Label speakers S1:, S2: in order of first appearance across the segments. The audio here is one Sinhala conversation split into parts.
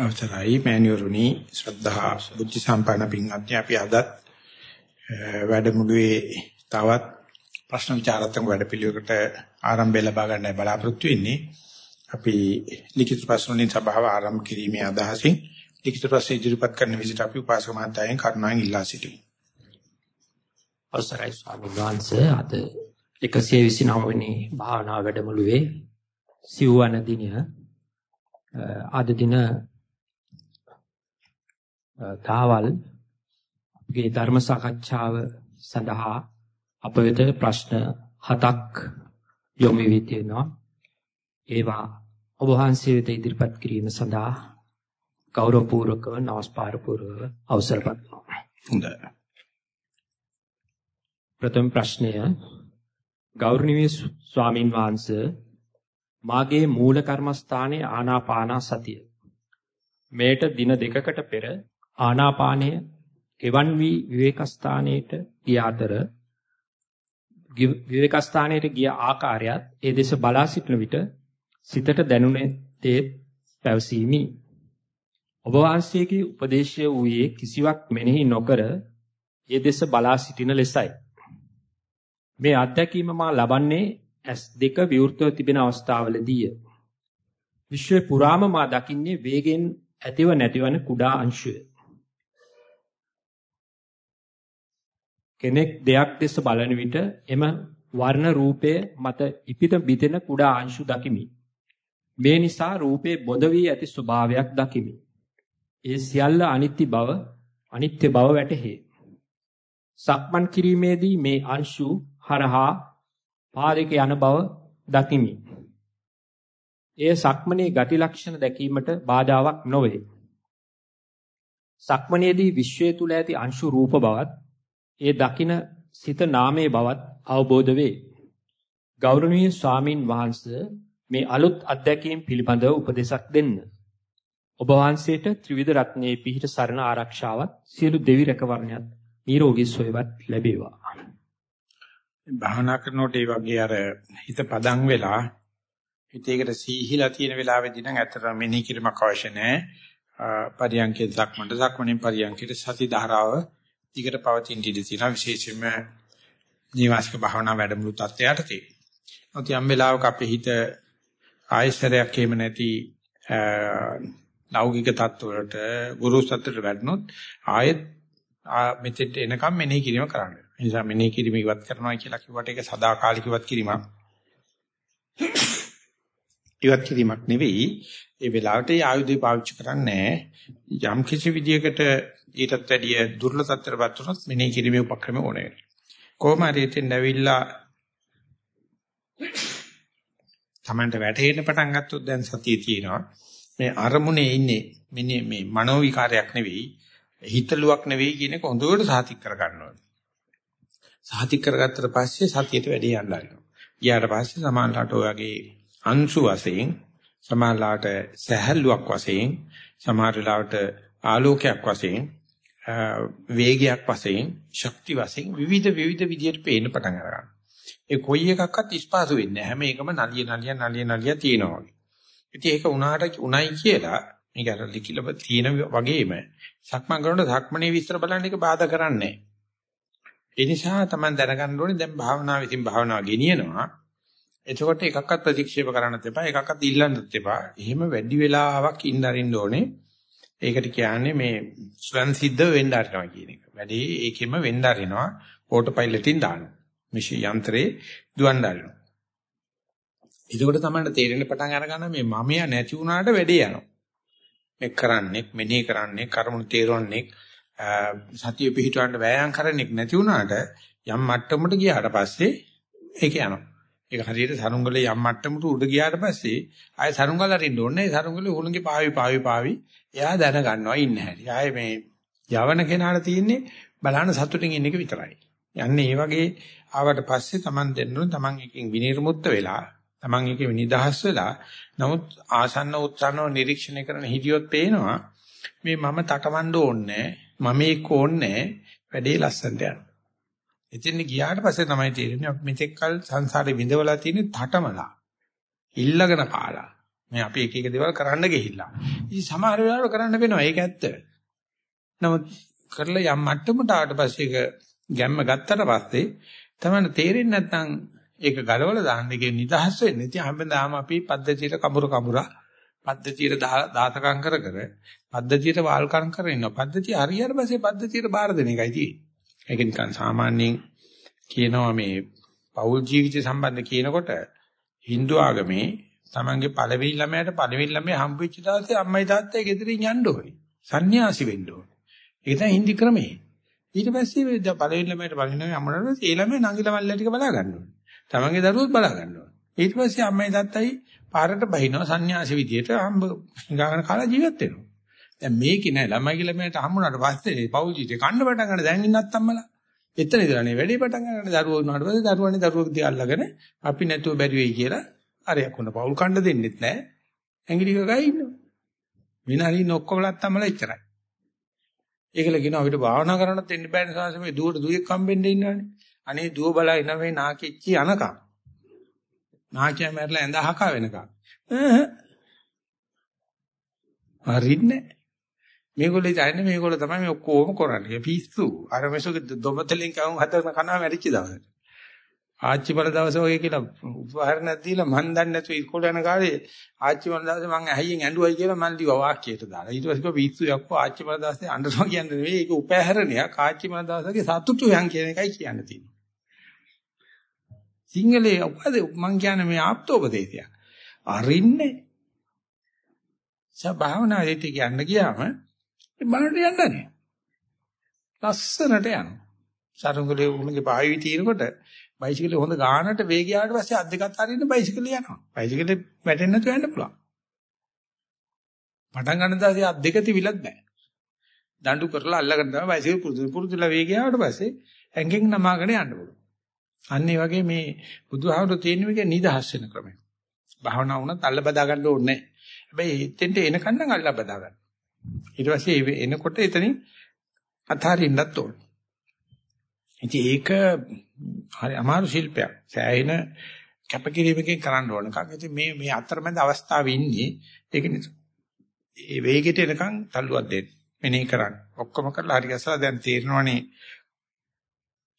S1: අවසරයි මෑණියුරුනි ශ්‍රද්ධා බුද්ධ සම්පන්න පින්වත්නි අපි අදත් වැඩමුළුවේ තවත් ප්‍රශ්න විචාරාත්මක වැඩපිළිවෙලකට ආරම්භය ලබා ගන්නයි බලාපොරොත්තු වෙන්නේ. අපි ලිඛිත ප්‍රශ්න වලින් සභාව ආරම්භ කිරීමේ අදහසින් ලිඛිත ප්‍රශ්න ඉදිරිපත් කරන විදිහට අපි උපාසක මහත්තයන් කරුණාවෙන් ඉල්ලා සිටිමු.
S2: අවසරයි ස්වාමීන් වහන්සේ අද 129 වෙනි භාවනා වැඩමුළුවේ සිව්වන දිනය අද දින තාවල් අපගේ ධර්ම සාකච්ඡාව සඳහා අප වෙත ප්‍රශ්න හතක් යොමු වී තියෙනවා. ඒවා ඔබ වහන්සේ වෙත ඉදිරිපත් කිරීම සඳහා ගෞරවපූර්වකව නමස්කාර පූර්වක අවසර පත්වනවා.
S1: හොඳයි.
S2: ප්‍රථම ප්‍රශ්නය ගෞරවනීය ස්වාමින් වහන්සේ මාගේ මූල කර්මස්ථානයේ ආනාපාන සතිය. මේට දින දෙකකට පෙර ආනාපානය එවන් වී විවේකස්ථානයේට ගිය අතර විවේකස්ථානයට ගිය ආකාරයත් ඒ දෙස බලා සිටන විට සිතට දැනුනේ තේ පැවසීමි. ඔබ වහන්සේගේ උපදේශය වූයේ කිසිවක් මෙනෙහි නොකර ඒ දෙස බලා සිටින ලෙසයි. මේ අත්දැකීම මා ලබන්නේ ඇස් දෙක විවෘතව තිබෙන අවස්ථාවලදීය. විශ්වය පුරාම මා දකින්නේ වේගෙන් ඇතිව නැතිවන කුඩා අංශය. කෙනෙක් දෙයක් දෙස බලන විට එම වර්ණ රූපය මත ඉපිට බිතෙන කුඩා අංශු දකිමි. මේ නිසා රූපේ බොද වී ඇති ස්වභාවයක් දකිමි. ඒ සියල්ල අනිත්‍ය බව අනිත්‍ය බව වැටහේ. සක්මන් කිරීමේදී මේ අංශු හරහා පාරේක යන බව දකිමි. එය සක්මනේ ගති ලක්ෂණ දැකීමට බාධාවක් නොවේ. සක්මනේදී විශ්වය තුල ඇති අංශු රූප බවත් ඒ දකින සිත නාමයේ බවත් අවබෝධ වේ. ගෞරවනීය ස්වාමින් වහන්සේ මේ අලුත් අත්දැකීම් පිළිබඳව උපදේශක් දෙන්න. ඔබ වහන්සේට ත්‍රිවිධ රත්නයේ පිහිට සරණ ආරක්ෂාවත් සියලු දෙවි රැකවරණයත් නිරෝගී සුවයවත් ලැබේවා.
S1: භාවනා කරනකොට ඒ වගේ අර හිත පදන් වෙලා හිතේකට සීහිලා තියෙන වෙලාවෙදී නම් ඇත්තටම මෙනෙහි කිරීමක් අවශ්‍ය නැහැ. පරියන්කේ සක්මන්ට සක්මණෙන් පරියන්කේට සති ධාරාව දිගට පවතින ඉඩ තියෙනවා විශේෂයෙන්ම නිවාසික භාවනා වැඩමුළු තත්ත්වයට තියෙනවා. නැත්නම් යම් වෙලාවක අපේ හිත ආයශරයක් එහෙම නැති ලෞකික තත්ත්වවලට ගුරු සත්‍යයට වැඩනොත් ආයෙත් මෙතෙට එනකම් මෙනෙහි කිරීම කරන්න. ඒ නිසා මෙනෙහි කිරීම ඉවත් කරනවා කියලා කිව්වට ඒක සදාකාලික ඉවත් කිරීමක්. ඉවත් කිරීමක් නෙවෙයි. ඒ වෙලාවට ඒ ආයුධය පාවිච්චි කරන්නේ යම් කිසි විදියකට ඊටත් වැඩිය දුර්ලභ තත්ත්වයකට වුණොත් මෙනෙහි කිරීමේ උපක්‍රම ඕනේ. කොහොම හරි එතෙන් ඇවිල්ලා Tamanට වැටහෙන්න පටන් ගත්තොත් දැන් සතිය තියෙනවා. මේ අරමුණේ ඉන්නේ මෙන්න මේ මනෝ විකාරයක් නෙවෙයි හිතලුවක් නෙවෙයි කියන එක හොඳට සාතික් කර ගන්න ඕනේ. සාතික් කරගත්තට පස්සේ සතියට වැඩි යන්න ගන්නවා. ඊට පස්සේ සමානලාට ඔයගේ අංශු වශයෙන් සමානලාට සහැල්ලුවක් වශයෙන් සමහර වෙලාවට ආලෝකයක් වශයෙන් වේගයක් වශයෙන් ශක්ති වශයෙන් විවිධ විවිධ විදියට පේන්න පටන් ගන්නවා. ඒ කොයි එකක්වත් ස්පාසු වෙන්නේ නැහැ. හැම එකම නලිය නලිය නලිය නලිය තියෙනවා වගේ. ඉතින් ඒක උනාට උණයි කියලා මේක අර ලිකිලව තියෙන වගේම සක්මන් කරනකොට සක්මනේ විස්තර බලන්න එක බාධා කරන්නේ ඒ නිසා තමයි දැනගන්න ඕනේ දැන් භාවනාව විසින් භාවනාව ගෙනියනවා. එතකොට එකක්වත් ප්‍රතික්ෂේප කරන්නත් එපා එකක්වත් ඉල්ලන්නත් එපා. එහෙම වැඩි වෙලාවක් ඉන්න අරින්න ඕනේ. ඒකට කියන්නේ මේ ස්වයන් සිද්ධ වෙන්න අරිනවා කියන එක. වැඩි ඒකෙම වෙන්න අරිනවා ඕටෝ පයිලට්ින් දානවා. මිෂි යන්ත්‍රේ දුවන්න අරිනවා. එතකොට තමයි තේරෙන්න පටන් අරගන්න මේ මමයා නැති වුණාට වැඩේ යනවා. මේ කරන්නේ මෙනෙහි කරන්නේ කර්මණු තේරවන්නේ සතිය පිහිටවන්න වෑයම් කරන්නේ නැති වුණාට යම් මට්ටමකට ගියාට පස්සේ ඒක යනවා. ඒක හරියට සරුංගලේ යම් මට්ටමකට උඩ ගියාට පස්සේ ආයෙ සරුංගල අරින්න ඕනේ. ඒ සරුංගලේ හුලඟේ පාවි පාවි පාවි එයා දැන ගන්නවා ඉන්න හැටි. ආයෙ මේ යවන කෙනාට තියෙන්නේ බලන්න සතුටින් ඉන්න එක විතරයි. යන්නේ මේ වගේ ආවට පස්සේ Taman දෙන්න ඕනේ Taman එකකින් විනිර්මුක්ත වෙලා Taman එකේ නිදහස් වෙලා නමුත් ආසන්න උත්සන්නව නිරීක්ෂණය කරන හිතියොත් පේනවා මේ මම තටමඬ ඕනේ මම ඒක ඕනේ වැඩේ ලස්සනට යනවා. එතෙන් ගියාට පස්සේ තමයි තේරෙන්නේ අපි මෙතෙක් කල සංසාරේ විඳවලා තියෙන තටමලා. ඉල්ලගෙන කාලා. මේ අපි එක එක දේවල් කරන්න ගිහිල්ලා. ඉතින් සමහර වෙලාවට කරන්න වෙනවා. ඒක ඇත්ත. නමුත් කරලා යම් මට්ටමකට ආවට පස්සේ ඒක ගැම්ම ගත්තට පස්සේ තමයි තේරෙන්නේ නැත්නම් ඒක ගලවලා දාන්න එකේ නිදහස් වෙන්නේ. ඉතින් හැමදාම අපි පද්ධතියට කඹුර කඹුරා පද්ධතියට දාතකම් කර කර පද්ධතියට වාල්කම් කරගෙන ඉන්නවා. පද්ධතිය හරියට පස්සේ පද්ධතියට බාර දෙන එකයි තියෙන්නේ. ඒක නිකන් සාමාන්‍යයෙන් කියනවා මේ පෞල් ජීවිතය සම්බන්ධ කියනකොට Hindu ආගමේ තමන්ගේ පළවෙනි ළමයාට පළවෙනි ළමයා හම්බෙච්ච දවසේ අම්මයි තාත්තයි ගෙදරින් යන්න ඕනේ. සන්‍යාසි වෙන්න ඕනේ. ඒක තමයි හින්දි ක්‍රමය. ඊට පස්සේ පළවෙනි ළමයාට පළවෙනි ළමයා අම්මලාට ඒ ළමයා නංගිලා මල්ලා ටික බලා ගන්න ඕනේ. තමන්ගේ දරුවෝත් බලා ගන්න ඕනේ. ඊට පස්සේ අම්මයි තාත්තයි පාරට බහිනවා සන්‍යාසි විදියට හම්බ ගාගෙන කාලා ජීවත් වෙනවා. දැන් මේකේ නෑ ළමයි කියලා මට හම්බුනාට පස්සේ පෞල් ජීවිතේ කන්න පටන් ගන්න දැන් ඉන්නත් අම්මලා. එතන ඉඳලානේ වැඩේ පටන් ගන්න දරුවෝ වුණාට පස්සේ දරුවනේ දරුවෝ දිහා අල්ලගෙන අපි නැතුව බැරි වෙයි කියලා අරයක් වුණ පෞල් කන්න දෙන්නෙත් නෑ. ඇඟිලි ගගා ඉන්නවා. විනාඩි ඔක්කොමලත් අම්මලා ඉච්චරයි. ඒකල කියනවා අපිට භාවනා කරන්නත් දෙන්න බෑනේ සාසෙ මේ දුවට දුවෙක් හම්බෙන්න ඉන්නවනේ. අනේ දුව බලා ඉන්න මේ නාකිච්චි අනකම්. නාකියා මැරලා ඇඳ හකා වෙනකම්. හරින්නේ මේගොල්ලෝ ඉතින් මේගොල්ලෝ තමයි මේ ඔක්කොම කරන්නේ. පිස්සු. අර මේසොක දොමතලෙන් කවුම් හතරන කනවා මැරිච්ච දවසට. ආච්චි බල දවසේ ඔය කියලා උපහාරණයක් දීලා මන් දන්නේ නැතුව ඉස්කෝලේ යන කාලේ ආච්චි බල දවසේ මං ඇහියෙන් ඇඬුවයි කියලා මන් ලිව්වා වාක්‍යයට දාලා. ඊට පස්සේ පිස්සු යක්කෝ ආච්චි බල දවසේ අඬනවා කියන්නේ නෙවෙයි ඒක උපහාරණයක්. ආච්චි බල දවසේගේ සතුටු යන් කියන එකයි කියන්න තියෙන්නේ. සිංහලේ උපද මං කියන්නේ මේ ආප්තෝපදේශයක්. අරින්නේ. සබාවනාදීට කියන්න ගියාම බලන්න යන්නනේ. ලස්සනට යනවා. සරුංගලේ උණුගේ පාවි තියෙනකොට බයිසිකලේ හොඳ ගානට වේගය ආවට පස්සේ අත් දෙකත් අරින්න බයිසිකලේ යනවා. බයිසිකලේ වැටෙන්නේ නැතුව යන්න පුළුවන්. පටන් ගන්න දාසේ අත් දෙක තිබිලත් බෑ. දඬු කරලා අල්ලගෙන තමයි බයිසිකල් පුරුදු පුරුදුලා වේගය ආවට පස්සේ ඇඟෙන් නමාගෙන යන්න පුළුවන්. අන්න ඒ වගේ මේ බුදුහාමුදුරු තියෙන මේක නිදහස් වෙන ක්‍රමය. භාවනා වුණත් අල්ල බදා ගන්න ඕනේ නැහැ. හැබැයි එතෙන්ට එනකන් නම් අල්ල බදා ගන්න. ඊට පස්සේ එනකොට එතනින් අතාරින්නත් ඕනේ. ඉතින් ඒක හරි අමාරු ශිල්පයක්. සෑහෙන කැපකිරීමකින් කරන්න ඕන එකක්. ඉතින් මේ මේ අතරමැද අවස්ථාවේ ඉන්නේ ඒක නිසා. ඒ වේගෙට එනකන් තල්ලුවක් දෙන්න. මෙනෙහි කරන්න. ඔක්කොම කරලා හරි ගැසලා දැන් තේරෙනවනේ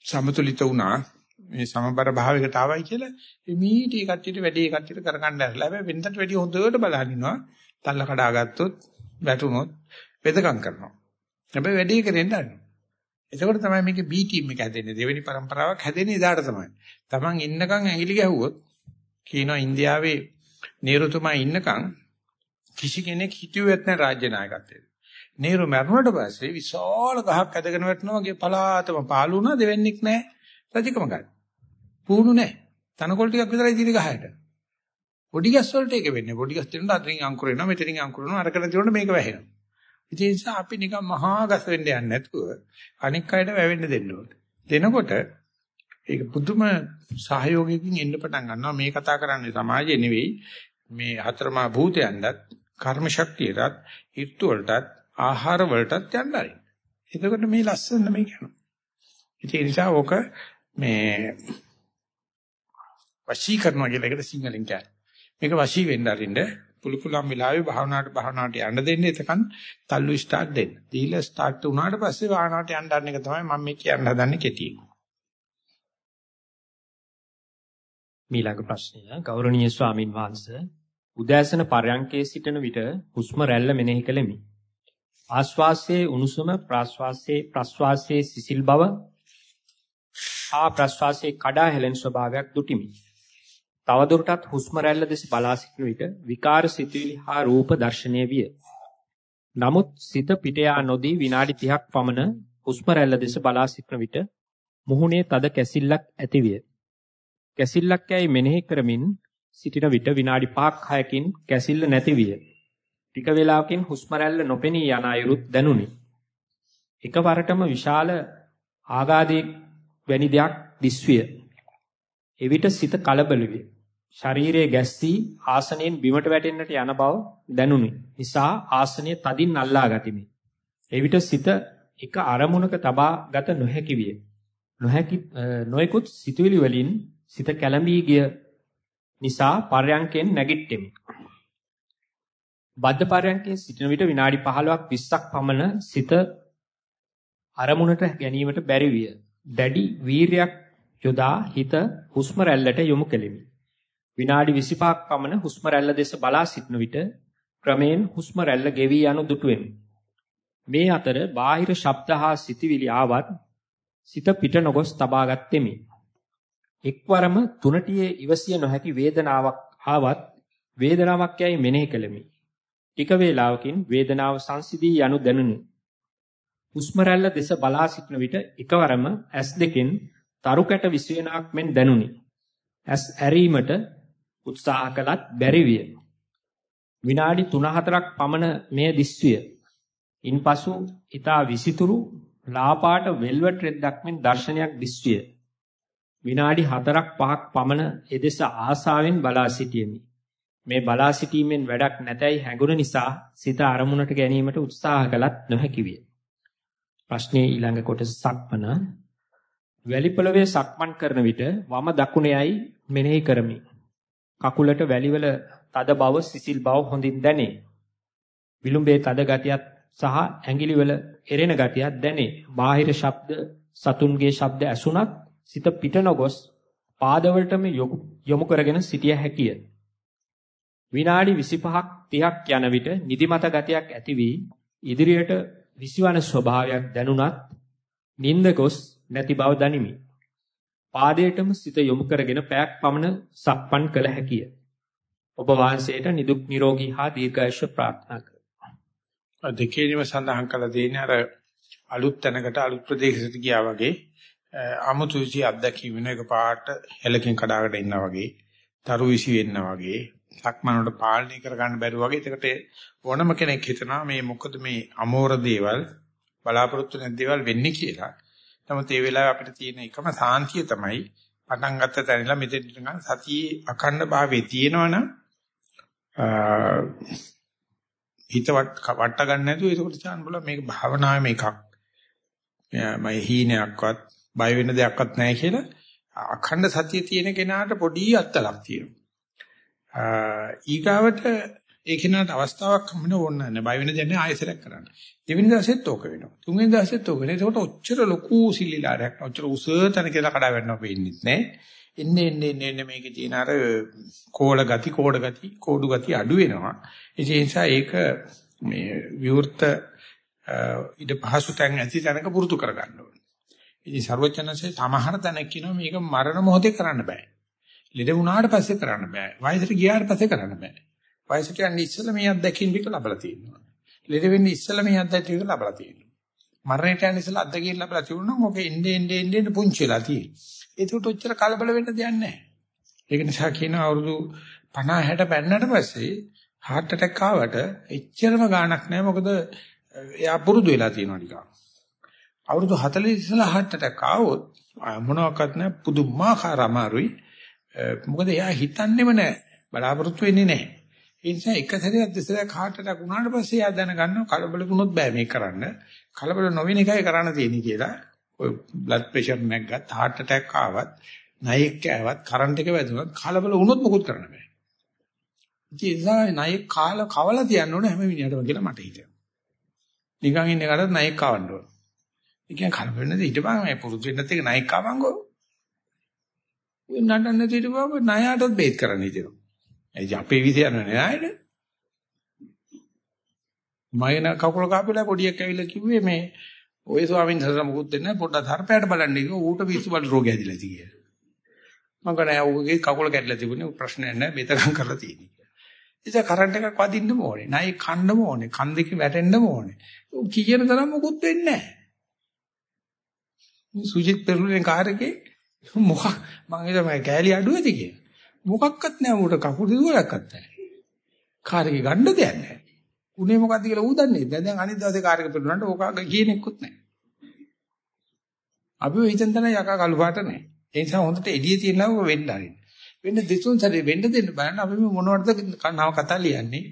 S1: සමතුලිත වුණා. මේ සමබර භාවයකට ආවයි කියලා මීටි කට්ටියට වැඩි කට්ටියට කරගන්න ඇරලා. හැබැයි වෙනතට වැඩි හොඳට බලන් ඉන්නවා. තල්ල කඩා ගත්තොත් වැටුනොත් වෙදකම් කරනවා. හැබැයි වැඩි කරෙන්න අරිනවා. එතකොට තමයි මේකේ B ටීම් එක හැදෙන්නේ. දෙවෙනි પરම්පරාවක් හැදෙන්නේ ඉදාට තමයි. Taman ඉන්නකම් ඇඟිලි ගැහුවොත් කියනවා ඉන්දියාවේ නේරුතුමා ඉන්නකම් කිසි කෙනෙක් හිතුවේත් නැහැ රාජ්‍ය නායකත්වයට. නේරු මැරුණට පස්සේ විශාල ගහක් ඇදගෙන වැටෙනවා වගේ පලාතම පාළු වුණා දෙවෙන්නෙක් නැහැ රජකම ගන්න. පුහුණු නැහැ. තනකොළ ටිකක් විතරයි තියෙන ගහයට. පොඩි ගස් වලට ඒක වෙන්නේ. පොඩි ගස් තියෙනවා අතරින් අංකුර එනවා මෙතනින් අංකුර එනවා අරකට තියෙනකොට මේක වැහෙනවා. ඒ නිසා අපි නිකන් මහා ගස් වෙන්න යන්නේ නැතුව අනික් අයට වැවෙන්න දෙන්න ඕනේ. දෙනකොට ඒක පුදුම සහයෝගයකින් එන්න පටන් ගන්නවා. මේ කතා කරන්නේ සමාජය නෙවෙයි. මේ හතරමා භූතයන්වත් කර්ම ශක්තියටත්, ඍතු වලටත්, ආහාර වලටත් යන්න ආරින්. එතකොට මේ ලස්සන මේ කියනවා. ඒ නිසා ඕක මේ වශී කරනවා කියලා එකට සිංහලෙන් කියන්නේ. මේක වශී වෙන්න අරින්න පුළු පුළුවන් වෙලාවේ භාවනාවට භාවනාවට යන්න දෙන්න එතකන් තල්ලු ස්ටාර්ට් දෙන්න. දීලා ස්ටාර්ට් වුණාට පස්සේ භාවනාවට යන්න ගන්න එක තමයි මම මේ කියන්න හදන්නේ කෙටියෙන්.
S2: මීළඟ ප්‍රශ්නය ගෞරවනීය ස්වාමින් වහන්සේ උදෑසන පරයන්කේ සිටින විට හුස්ම රැල්ල මෙනෙහි කළෙමි. ආශ්වාසයේ උණුසුම ප්‍රාශ්වාසයේ ප්‍රශ්වාසයේ සිසිල් බව ආ ප්‍රශ්වාසයේ කඩා හැලෙන ස්වභාවයක් දුටිමි. තවදුරටත් හුස්ම රැල්ල දෙස බලා සිටින විට විකාර සිතුවිලි හා රූප දැర్శණය විය. නමුත් සිත පිට යා නොදී විනාඩි 30ක් පමණ හුස්ම රැල්ල දෙස බලා සිටින විට මුහුණේ තද කැසිල්ලක් ඇතිවිය. කැසිල්ලක් යයි මෙනෙහි කරමින් සිටින විට විනාඩි 5ක් 6කින් කැසිල්ල නැති විය. ටික වේලාවකින් හුස්ම රැල්ල නොපෙනී යන අයුරුත් දැනුනි. එකවරටම විශාල ආගාදයක් වැනි දෙයක් දිස්විය. එවිට සිත කලබල විය. ශරීරයේ ගැස්සී ආසනයෙන් බිමට වැටෙන්නට යන බව දැනුනි. නිසා ආසනය තදින් අල්ලා ගතිමි. එවිට සිත එක අරමුණක තබා ගත නොහැකි විය. නොහැකි නොයෙකුත් සිතුවිලි වලින් සිත කැළඹී ගිය නිසා පර්යංකෙන් නැගිට්ටෙමි. බද්ධ පරයන්කේ සිටින විට විනාඩි 15ක් 20ක් පමණ සිත අරමුණට ගැනීමට බැරි විය. දැඩි වීරයක් යොදා හිත හුස්ම රැල්ලට යොමු කෙලිමි. විනාඩි 25ක් පමණ හුස්ම රැල්ල දෙස බලා සිටන විට ක්‍රමයෙන් හුස්ම රැල්ල ගෙවි යනු දුටුවෙමි. මේ අතර බාහිර ශබ්ද හා සිතිවිලි ආවත් සිත පිට නොගොස් තබා ගත්ෙමි. එක්වරම තුනටියේ ඉවසිය නොහැකි වේදනාවක් ආවත් වේදනාවක් යයි මෙනෙහි කෙලෙමි. ටික වේලාවකින් වේදනාව සංසිදී යනු දැනුනි. හුස්ම රැල්ල දෙස බලා සිටන විට එකවරම S2කින් තරුකැට විසවෙනාක් මෙන් දැනුනි. ඇස් ඇරීමට උත්සාහ කළත් බැරි විය. විනාඩි 3-4ක් පමණ මෙය දිස්විය. ඉන්පසු ඊතා විසිතුරු ලාපාට වෙල්වට් රෙද්දක් මෙන් දර්ශනයක් දිස්විය. විනාඩි 4ක් 5ක් පමණ එදෙස ආසාවෙන් බලා සිටියෙමි. මේ බලා සිටීමෙන් වැඩක් නැතයි හැඟුණ නිසා සිත අරමුණට ගැනීමට උත්සාහ කළත් නොහැකි විය. ප්‍රශ්නයේ ඊළඟ කොටස සක්මන වැලිපොළවේ සක්මන් කරන විට වම දකුණේයි මෙනෙහි කරමි. කකුලට වැලිවල තද බව සිසිල් බව හොඳින් දැනේ. විලුඹේ තද ගතියත් සහ ඇඟිලිවල එරෙන ගතියක් දැනේ. බාහිර ශබ්ද සතුන්ගේ ශබ්ද ඇසුණත් සිත පිට නොගොස් පාදවලටම යොමු කරගෙන සිටිය හැකිය. විනාඩි 25ක් 30ක් යන විට නිදිමත ගතියක් ඇති වී ඉදිරියට විසිවන ස්වභාවයක් දැනුණත් නිින්ද ගොස් නැති බව දනිමි. පාදයටම සිත යොමු කරගෙන පැයක් පමණ සක්මන් කළ හැකිය. ඔබ වහන්සේට නිදුක් නිරෝගී හා දීර්ඝායුෂ ප්‍රාර්ථනා කරමි.
S1: දෙකේදිම සඳහන් කළ දෙන්නේ අර අලුත් තැනකට අලුත් ප්‍රදේශයකට ගියා වගේ අමුතුසි අත්දැකීම වෙන එක පාට හෙලකින් කඩාගෙන ඉන්නා වගේ, තරු විසි වෙන්නා වගේ, සක්මනට පාලනය කර ගන්න බැරුව වගේ. ඒකට ඕනම කෙනෙක් හිතනවා මේ මොකද මේ අමෝර දේවල් බලාපොරොත්තු නැති දේවල් වෙන්නේ කියලා. නමුත් ඒ වෙලාවේ අපිට තියෙන එකම සාන්තිය තමයි පටන් ගත්ත තැනilla මෙතෙන් නිකන් සතියේ අඛණ්ඩ භාවයේ තියෙනවනම් හිතවත් වට ගන්න නැතුව ඒකට චාන් බල මේක භාවනාවේ මේකක්. මම හීනයක්වත් බය වෙන දෙයක්වත් නැහැ කියලා අඛණ්ඩ සතිය තියෙන කෙනාට පොඩි අත්තලක් තියෙනවා. ඊගාවට ඒ කෙනාට අවස්ථාවක් හම්බෙන්න ඕන නැහැ. බය වෙන දෙයක් නෑ ආයෙසරක් කරන්න. දෙවෙනි දවසෙත් ඕක වෙනවා. තුන්වෙනි දවසෙත් ඕක වෙනවා. ඒකට ඔච්චර ලොකු සිල්ලිලාරයක් ඔච්චර උස තැන කියලා කඩා වැටෙනවා වෙන්නේ නැහැ. එන්නේ එන්නේ එන්නේ මේකේ තියෙන අර කෝල ගති, කෝඩ ගති, කෝඩු ගති අඩු වෙනවා. ඒ නිසා ඒක මේ විවෘත ඉද පහසු තැන් ඇති තැනක පුරුදු කරගන්න ඕනේ. ඉතින් ਸਰවචනසේ සමහර තැනක් කියනවා මේක මරණ මොහොතේ කරන්න බෑ. ලෙඩ වුණාට පස්සේ කරන්න බෑ. වයසට ගියාට පස්සේ කරන්න බෑ. වයසට යන්නේ ඉස්සෙල්ලා මේ අත්දැකීම් ටික ලබලා තියෙනවා. ලෙඩ වෙන්නේ ඉස්සෙල්ලා මේ අත්දැකීම් ටික ලබලා තියෙනවා. මරණයට යන්නේ ඉස්සෙල්ලා අත්දැකීම් ලබලා තිබුණා නම් ඔකේ එන්නේ එන්නේ එන්නේ පුංචි වෙලා තියෙනවා. ඒකට ඔච්චර කලබල වෙන්න දෙයක් නැහැ. ඒක නිසා කියනවා අවුරුදු 50 60 පෙන්නට පස්සේ heart attack ආවට එච්චරම ගාණක් නැහැ මොකද එයා පුරුදු වෙලා තියෙනවා නිකන්. අවුරුදු 40 ඉස්සෙල්ලා heart attack ආවොත් මොනවාක්වත් නැහැ පුදුමාකාර අමාරුයි. මොකද එයා හිතන්නේම නැහැ. බලාපොරොත්තු වෙන්නේ නැහැ. ඒ නිසා එක සැරයක් දෙසරයක් heart attack වුණාට පස්සේ එයා දැනගන්නවා කලබල වුණොත් බෑ මේක කරන්න. කලබල නොවෙන එකයි කරන්න තියෙන්නේ කියලා. ඔය බ්ලඩ් ප්‍රෙෂර් නැග්ගත් heart attack ආවත් නයෙක් කෑවත් කරන්ට් එක වැදුනත් කලබල වුණොත් මොකුත් කරන්න බෑ. ඉතින් ඒ නිසා නයෙක් කාල කවලා තියන්න ඕනේ හැම මිනිහටම කියලා මට හිතෙනවා. නිකන් ඉන්න එකටත් නයෙක් කවන්න ඕන. ඒ කියන්නේ කලබල නැති හිටපන් මේ පුරුදු වෙන්නත් එක නයෙක් කවංගෝ. ඔය නටන්න නැති හිටපුවම නයාටත් බේත් කරන්න හිතෙනවා. ඒ අපේ විදිය යන්නේ නෑයිද? මයන කකුල කාපිලා පොඩියක් ඇවිල්ලා කිව්වේ මේ ඔය ස්වාමීන් වහන්සේ මොකුත් දෙන්නේ පොඩ්ඩක් හරපෑට බලන්න කිව්වා ඌට පිස්සු බල රෝගය ඇදිලා ඉති කියලා. මම කනේ ඌගේ කකුල කැඩලා තිබුණේ ප්‍රශ්නයක් නෑ බෙතකම් කරලා තියෙන්නේ. ඉතින් කරන්ට් එකක් වදින්නම ඕනේ. නයි කන්නම ඕනේ. කන් දෙකේ වැටෙන්නම ඕනේ. ඌ කියන තරම් මොකුත් වෙන්නේ නෑ. සුජිත් පෙරළුනේ කාර් එකේ මොකක් මං හිතුවා මම කෑලි අඩුවද කියලා. මොකක්වත් නෑ ඌට කකුල් දුවලක්වත් නෑ. කාර් එකේ ගන්න දෙයක් නෑ. උනේ මොකද්ද කියලා ඌ දන්නේ නැහැ. දැන් අනිත් දවසේ කාර් එක පෙරළුනට ඕක කියනෙකුත් නැහැ. අපි ඔය හිතෙන් තමයි යකා කළු පාට නැහැ. ඒ නිසා හොඳට එළිය තියෙනවා වෙන්න ආරින්න. වෙන්න දෙතුන් සැරේ වෙන්න දෙන්න බලන්න අපි මොනවටද නව කතා ලියන්නේ.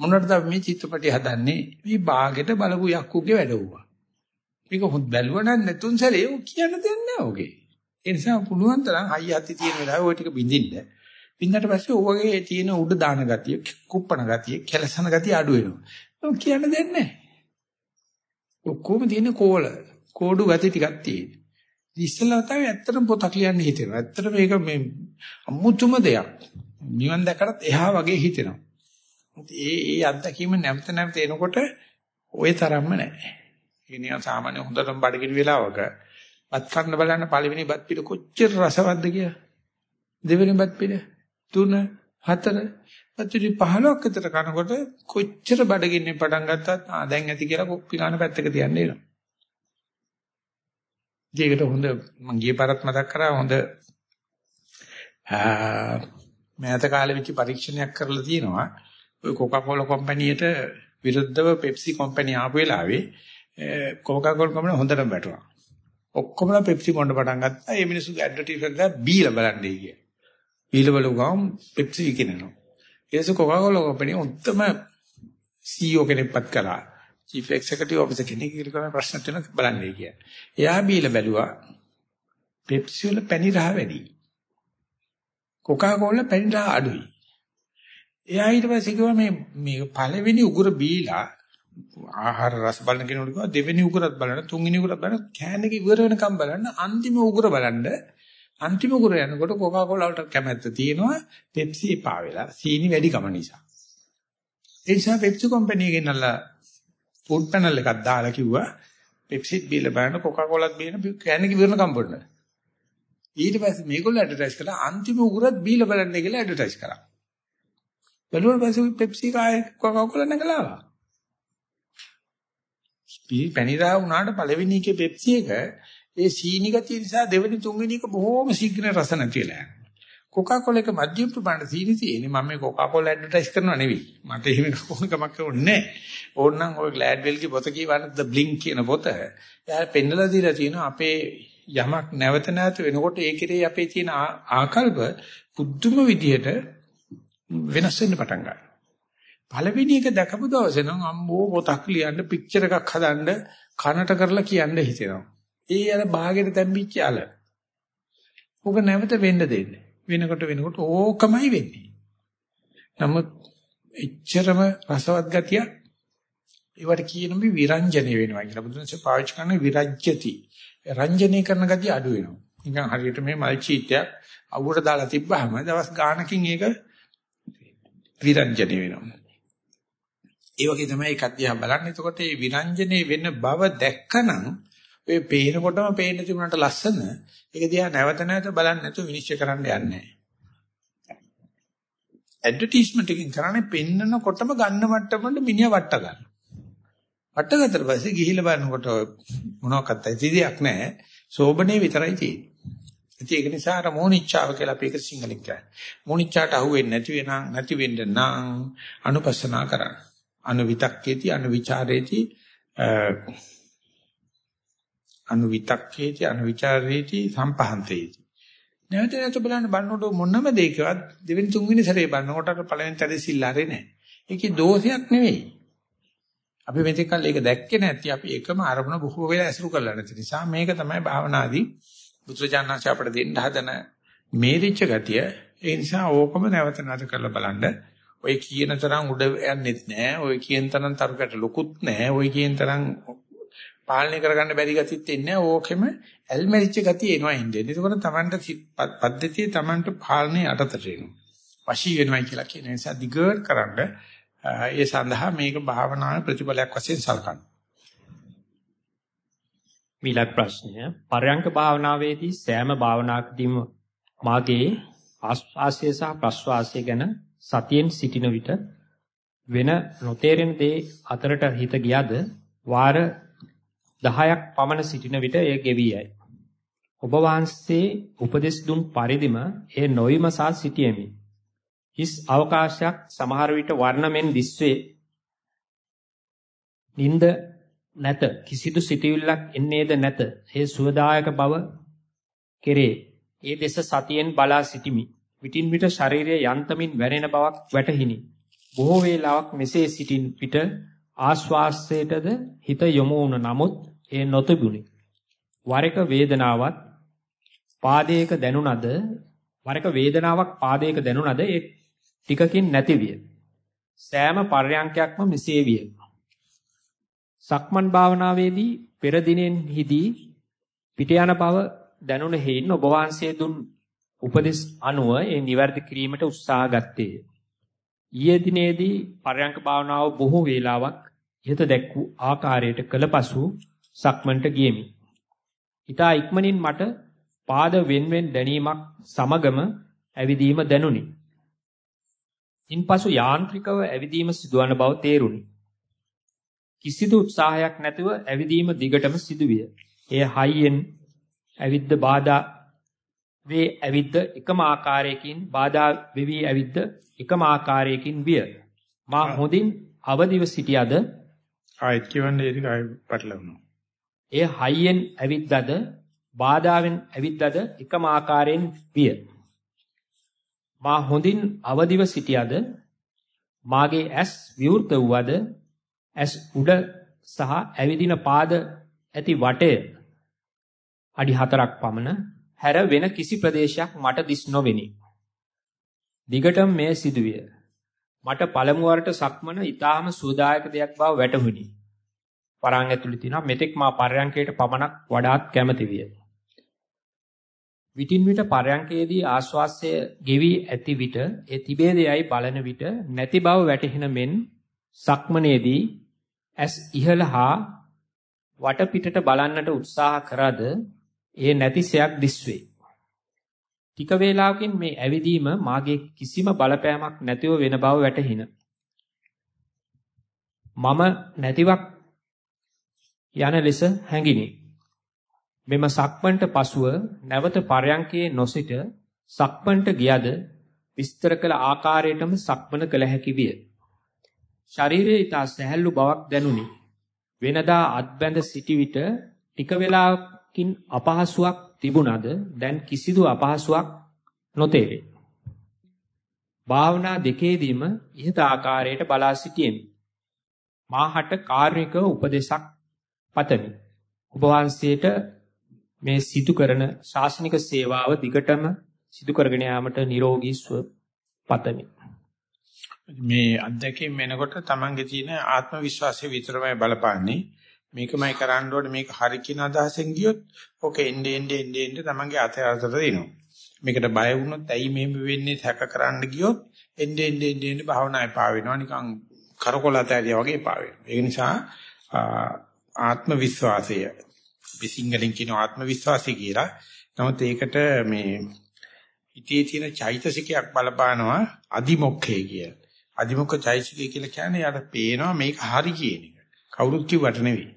S1: මොනවටද අපි මේ චිත්‍රපටි හදන්නේ. මේ ਬਾගෙට බලපු යක්කුගේ වැඩ වුණා. මේක හොඳ බැලුවා නම් නැතුන් සැරේ ඔය කියන්න දෙයක් නැහැ ඔගේ. ඒ නිසා පුළුවන් තරම් හයිය හති තියෙන වෙලාවෙ ওই ටික බින්දින්න. පින්නට පස්සේ ඔයගේ තියෙන උඩ දාන ගතිය, කුප්පණ ගතිය, කෙලසන ගතිය අඩු වෙනවා. ඒක කියන්න දෙන්නේ නැහැ. ඔක්කොම තියෙන කෝල, කෝඩු ගති ටිකක් තියෙන. ඉස්සෙල්ලා තමයි ඇත්තටම පොතක් ලියන්න හිතෙනවා. ඇත්තට මේක මේ අමුතුම දෙයක්. නිවන් දැකරත් එහා වගේ හිතෙනවා. ඒ ඒ අත්දැකීම නැවත නැවත එනකොට ওই තරම්ම නැහැ. ඒ නිකන් සාමාන්‍ය හොඳටම බඩගිනි වෙලාවක බත් කන්න බලන්න පළවෙනි බත් පිළ කොච්චර රසවත්ද කියලා. දෙවෙනි බත් පිළ තුන හතර පත්‍රි 15ක් විතර කනකොට කොච්චර බඩගින්නේ පටන් ගත්තත් ආ දැන් ඇති කියලා කොප්පි ගන්න පැත්තක තියන්න එනවා. ඒකට හොඳ මම ගිය පාරත් මතක් කරා හොඳ මෑත කාලෙ වෙච්ච පරීක්ෂණයක් කරලා තියෙනවා. ඔය කොකාකෝලා කම්පැනියට විරුද්ධව පෙප්සි කම්පැනි ආපු වෙලාවේ කොකාකෝලා කම්පැනි හොඳටම වැටුණා. ඔක්කොමලා පෙප්සි බොන්න පටන් ගත්තා. ඒ මිනිස්සු ඇඩ්වර්ටයිස්මන්ට් එක බීලා බලන්නේ කිය. බීලා බලුවම පෙප්සි විකිනනවා. ඊටස කොකාකෝලා කම්පැනි උත්තම CEO කෙනෙක්පත් කළා. චීෆ් එක්සිකියුටිව් ඔෆිසර් කෙනෙක් කියලා ප්‍රශ්න තුනක් බලන්නේ කිය. එයා බීලා බැලුවා පෙප්සි වල පැණි රහ වැඩි. කොකාකෝලා පැණි රහ අඩුයි. එයා ඊට පස්සේ කිව්වා මේ මේ පළවෙනි උගුර බීලා ආහාර රස බලන කෙනෙකුට කිව්වා දෙවෙනි උගුරත් බලන්න තුන්වෙනි උගුරත් බලන්න කෑන් එක ඉවර වෙනකම් බලන්න අන්තිම උගුර බලන්න. අන්තිම උගුර යනකොට කොකාකෝලා වලට කැමැත්ත තියෙනවා පෙප්සි එපා වෙලා සීනි වැඩි කම නිසා. ඒ නිසා පෙප්සි කම්පැනි එකෙන් නල්ලා ෆුඩ් පැනල් එකක් දාලා කිව්වා පෙප්සිත් බීලා බලන්න කොකාකෝලාත් බීන කෑන් එක ඉවර වෙනකම් බලන්න. ඊට පස්සේ මේගොල්ලෝ ඇඩ්වර්ටයිස් කළා අන්තිම උගුරත් බීලා බලන්න කියලා ඇඩ්වර්ටයිස් කරා බැලුවට පස්සේ පෙප්සි කාය කොකාකෝලා නැගලා ආවා. ස්පී පැනිරා වුණාට පළවෙනි එකේ පෙප්සි එක ඒ සීනි ගතිය නිසා දෙවෙනි තුන්වෙනි එක බොහොම ශීඝ්‍ර රස නැතිලා යනවා. කොකාකෝලා එක මධ්‍යම ප්‍රමාණයට සීනි තියෙන්නේ මම මේ කොකාකෝලා ඇඩ්වර්ටයිස් කරනවා නෙවෙයි. මට එහෙම කොහොම කමක් ඕනේ නැහැ. ඕනනම් ඔය ග්ලෑඩ්වෙල්ගේ පොත කියවන්න ද බ්ලින්ක් කියන පොත. එයා පෙන්නලා දීලා තියෙනවා අපේ යමක් නැවත නැවත වෙනකොට ඒ කෙරේ අපේ තියෙන ආකල්ප පුදුම විදියට වෙනස් වෙන්න පටන් ගන්නවා. පළවෙනි එක දැකපු දවසේ නම් අම්බෝ පොතක් ලියන්න පික්චර් එකක් හදන්න කනට කරලා කියන්න හිතෙනවා. ඒ අර ਬਾගෙට තැම්බිච්ච අල. ඔක නැවත වෙන්න දෙන්න. වෙනකොට වෙනකොට ඕකමයි වෙන්නේ. නමුත් එච්චරම රසවත් ගතිය ඒවට කියන මේ විරංජනේ වෙනවා කියලා. බුදුන්සේ පාවිච්චි කරන විරජ්‍යති. රංජනීය කරන ගතිය අඩු වෙනවා. නිකන් හරියට මේ මල් චීටයක් අවුවට දාලා තිබ්බහම දවස් ගානකින් ඒක විරංජනේ වෙනවා. ඒ වගේ තමයි එකක් දිහා බලන්න. එතකොට මේ විරංජනේ වෙන බව දැක්කනම් ඔය පේනකොටම පේන්න තිබුණාට ලස්සන ඒක දිහා නැවත නැවත බලන්නේ නැතුව විනිශ්චය කරන්න යන්නේ නැහැ. ඇඩ්වර්ටයිස්මන්ට් එකකින් කරන්නේ පෙන්නකොටම ගන්න මට්ටමට මිනිහා වට ගන්න. වට ගත්තට පස්සේ ගිහිල්ලා බලනකොට මොනවාක්වත් ඇතිදියක් නැහැ. සෝබනේ විතරයි තියෙන්නේ. ඉතින් ඒක නිසා අර මොනිච්චාව කියලා අපි ඒක සිංහලෙන් කියන්නේ. මොනිච්චාට අහුවෙන්නේ නැති වෙනම් නැති වෙන්න නම් අනුපස්සනා කරන්න. අනුවිතක්කේති අනුවිචාරේති අනුවිතක්කේති අනුවිචාරේති සම්පහන්තේති. නැවත නැවත බලන්න බannකොට මොනම දෙයකවත් දෙවෙනි තුන්වෙනි සැරේ බannකොට අර පළවෙනි තරේ සිල්ලාරේ නැහැ. ඒකේ දෝෂයක් නෙවෙයි. අපි මෙතෙක් කල් ඒක දැක්කේ නැති අපි එකම අරමුණ බොහෝ වෙලා ඇසුරු කරලා නැති නිසා මේක තමයි භාවනාදී බුදුරජාණන්සේ අපිට දෙන්න හදන මේරිච්ච ගතිය ඒ නිසා ඕකම නැවත නැවත කරලා බලන්න ඔය කියන තරම් උඩ යන්නෙත් නෑ ඔය කියන තරම් තරුකට ලොකුත් නෑ ඔය කියන තරම් පාලනය කරගන්න බැරි ගතිත් ඉන්නේ ඕකෙම ඇල්මැරිච්ච ගතිය එනවා ඉන්නේ. ඒකෝන තමන්ට පද්ධතිය තමන්ට පාලනය යටතට එනවා. වශී වෙනවා කියලා කියන නිසා දිගට කරන්න ඒ සඳහා මේක භාවනාවේ ප්‍රතිඵලයක් වශයෙන් සලකන්න.
S2: ඊළඟ ප්‍රශ්නය පරයන්ක භාවනාවේදී සෑම භාවනාවකදීම මාගේ ආස්වාසය සහ ප්‍රස්වාසය ගැන සතියෙන් සිටින විට වෙන නොතේරෙන දේ අතරට හිත ගියද වාර 10ක් පමණ සිටින විට එය ගෙවි යයි. ඔබ වහන්සේ උපදෙස් දුන් පරිදිම ඒ නොවිමසා සිටියෙමි. හිස් අවකාශයක් සමහර විට වර්ණමෙන් දිස්වේ. නිନ୍ଦ නැත කිසිදු සිටිවිල්ලක් එන්නේද නැත ඒ සුවදායක බව කෙරේ ඒ දෙස සතියෙන් බලා සිටිමි විටින් විට ශරීරයේ යන්තමින් වැරෙන බවක් වැටහිනි බොහෝ වේලාවක් මෙසේ සිටින් පිට ආශ්වාසයටද හිත යොමු වුණ නමුත් ඒ නොතිබුණි වර එක වේදනාවක් පාදයක දැනුණද වරක වේදනාවක් පාදයක දැනුණද ඒ ටිකකින් නැති විය. සෑම පර්යංකයක්ම මෙසේ විය. සක්මන් භාවනාවේදී පෙර දිනෙන්හිදී පිට යන බව දැනුණ හේින් ඔබ වහන්සේ දුන් උපදෙස් අනුව ඒ නිවැරදි කිරීමට උත්සාහ ගත්තේ. ඊයේ දිනේදී පරයන්ක භාවනාව බොහෝ වේලාවක් ඉහත දැක් වූ ආකාරයට කළපසු සක්මන්ට ගියෙමි. ඊතා ඉක්මනින් මට පාද වෙන්වෙන් දැනීමක් සමගම ඇවිදීම දැනුනි. ඉන්පසු යාන්ත්‍රිකව ඇවිදීම සිදුවන බව තේරුණි. කිසිදු උත්සාහයක් නැතුව ඇවිදීම දිගටම සිදුවිය. එය හයියෙන් ඇවිද්ද බාධා වේ ඇවිද්ද එකම ආකාරයකින් බාධා වෙවි ඇවිද්ද එකම ආකාරයකින් විය. මා හොඳින් අවදිව සිටියද
S1: ආයත් කියවන්නේ ඒක ආය පටලවනවා.
S2: එය හයියෙන් ඇවිද්දද බාධාවෙන් ඇවිද්දද එකම ආකාරයෙන් විය. මා හොඳින් අවදිව සිටියද මාගේ ඇස් විවෘත වූවද ඇස් උඩ සහ ඇවිදින පාද ඇති වටය අඩි 4ක් පමණ හැර වෙන කිසි ප්‍රදේශයක් මට දිස් නොවිනි. දිගටම මේ සිදුවිය. මට පළමු වරට සක්මන ඊටාම සූදායක දෙයක් බව වැටහුණි. වරන් ඇතුළේ තියෙනවා මෙතෙක් මා පරයන්කයට පමණක් වඩාත් කැමති විය. විටින් විට පරයන්කයේදී ආශ්වාසය ගෙවි ඇති විට ඒ තිබේදයයි බලන විට නැති බව වැටහෙන මෙන් සක්මනේදී ඇස් ඉහළ හා වටපිටට බලන්නට උත්සාහ කරද ඒ නැතිසයක් දිස්වේ. ටික වේලාවකින් මේ ඇවිදීම මාගේ කිසිම බලපෑමක් නැතිව වෙන බව වැටහින. මම නැතිවක් යන ලෙස හැඟිනි. මෙම සක්මන්ට පසුව නැවත පරයන්කේ නොසිට සක්මන්ට ගියද විස්තර කළ ආකාරයටම සක්මන කළ හැකි විය. ශරීරයේ ඊට සැහැල්ලු බවක් දැනුනි. වෙනදා අත්බැඳ සිටි විට ටික වේලාවකින් අපහසුාවක් තිබුණද දැන් කිසිදු අපහසුාවක් නොතේරේ. භාවනා දෙකේදීම ඉහත ආකාරයට බලා සිටියෙමි. මාහට කාර්මික උපදේශක් පතමි. ඔබ වහන්සේට මේ සිදු කරන ශාසනික සේවාව දිගටම සිදු කරගෙන යාමට නිරෝගී සුව පතමි.
S1: මේ අත්දැකීම් එනකොට තමන්ගේ තියෙන ආත්ම විශ්වාසය විතරමයි බලපාන්නේ. මේකමයි කරන්න ඕනේ මේක හරි කියන අදහසෙන් ගියොත් ඕක එන්නේ එන්නේ එන්නේ එන්නේ තමන්ගේ අතේ අතට දෙනවා. මේකට බය වුණොත් ඇයි මෙහෙම වෙන්නේ සැක කරන්න ගියොත් එන්නේ එන්නේ එන්නේ භාවනාවේ පා වෙනවා නිකන් කරකොලත ඇරියා වගේ පා වෙනවා. ඒ නිසා ආත්ම විශ්වාසය විසිංගලින් කියන ආත්ම විශ්වාසය කියලා. නමුත් ඒකට මේ හිතේ තියෙන චෛතසිකයක් බලපානවා අදිමොක්ඛේ කිය. අදිමොක්ඛ චෛතසිකය කියලා කියන්නේ යාට පේනවා මේක හරි කියන එක. කවුරුත් කිව්වට නෙවෙයි.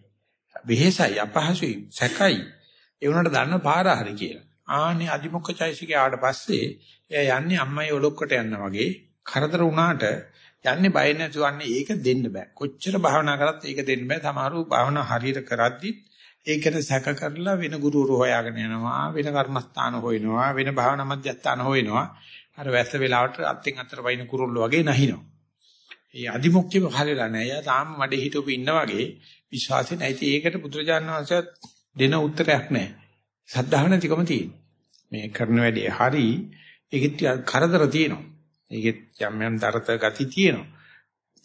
S1: වෙහෙසයි අපහසුයි සැකයි ඒ උනට දන්න පාර හරි කියලා. ආනේ අදිමොක්ඛ චෛතසිකය ආවට පස්සේ එයා යන්නේ අම්මයි ඔලොක්කට යන්න වගේ කරදර වුණාට යන්නේ බය නැතුවන්නේ ඒක දෙන්න බෑ. කොච්චර භාවනා කරත් ඒක දෙන්න බෑ. සමහරව භාවනා හරියට කරද්දිත් ඒකට සැක කරලා වෙන ගුරුවරු හොයාගෙන යනවා වෙන කර්මස්ථාන හොයනවා වෙන භාවනා මධ්‍යස්ථාන හොයනවා අර වැස්ස වෙලාවට අත්ෙන් අතර වයින් කුරුල්ල වගේ නැහිනවා ඒ අදිමොක්කෙම හරියලා නැහැ. යා තාම මඩේ හිටපු ඉන්න වගේ විශ්වාසෙ නැති ඒකට බුදුරජාණන් වහන්සේ දෙන උත්තරයක් නැහැ. සද්ධාව නැතිකම තියෙන මේ කරන වැඩේ හරි ඒකෙත් කරදර තියෙනවා. ඒකෙත් යම් යම් දරත ගති තියෙනවා.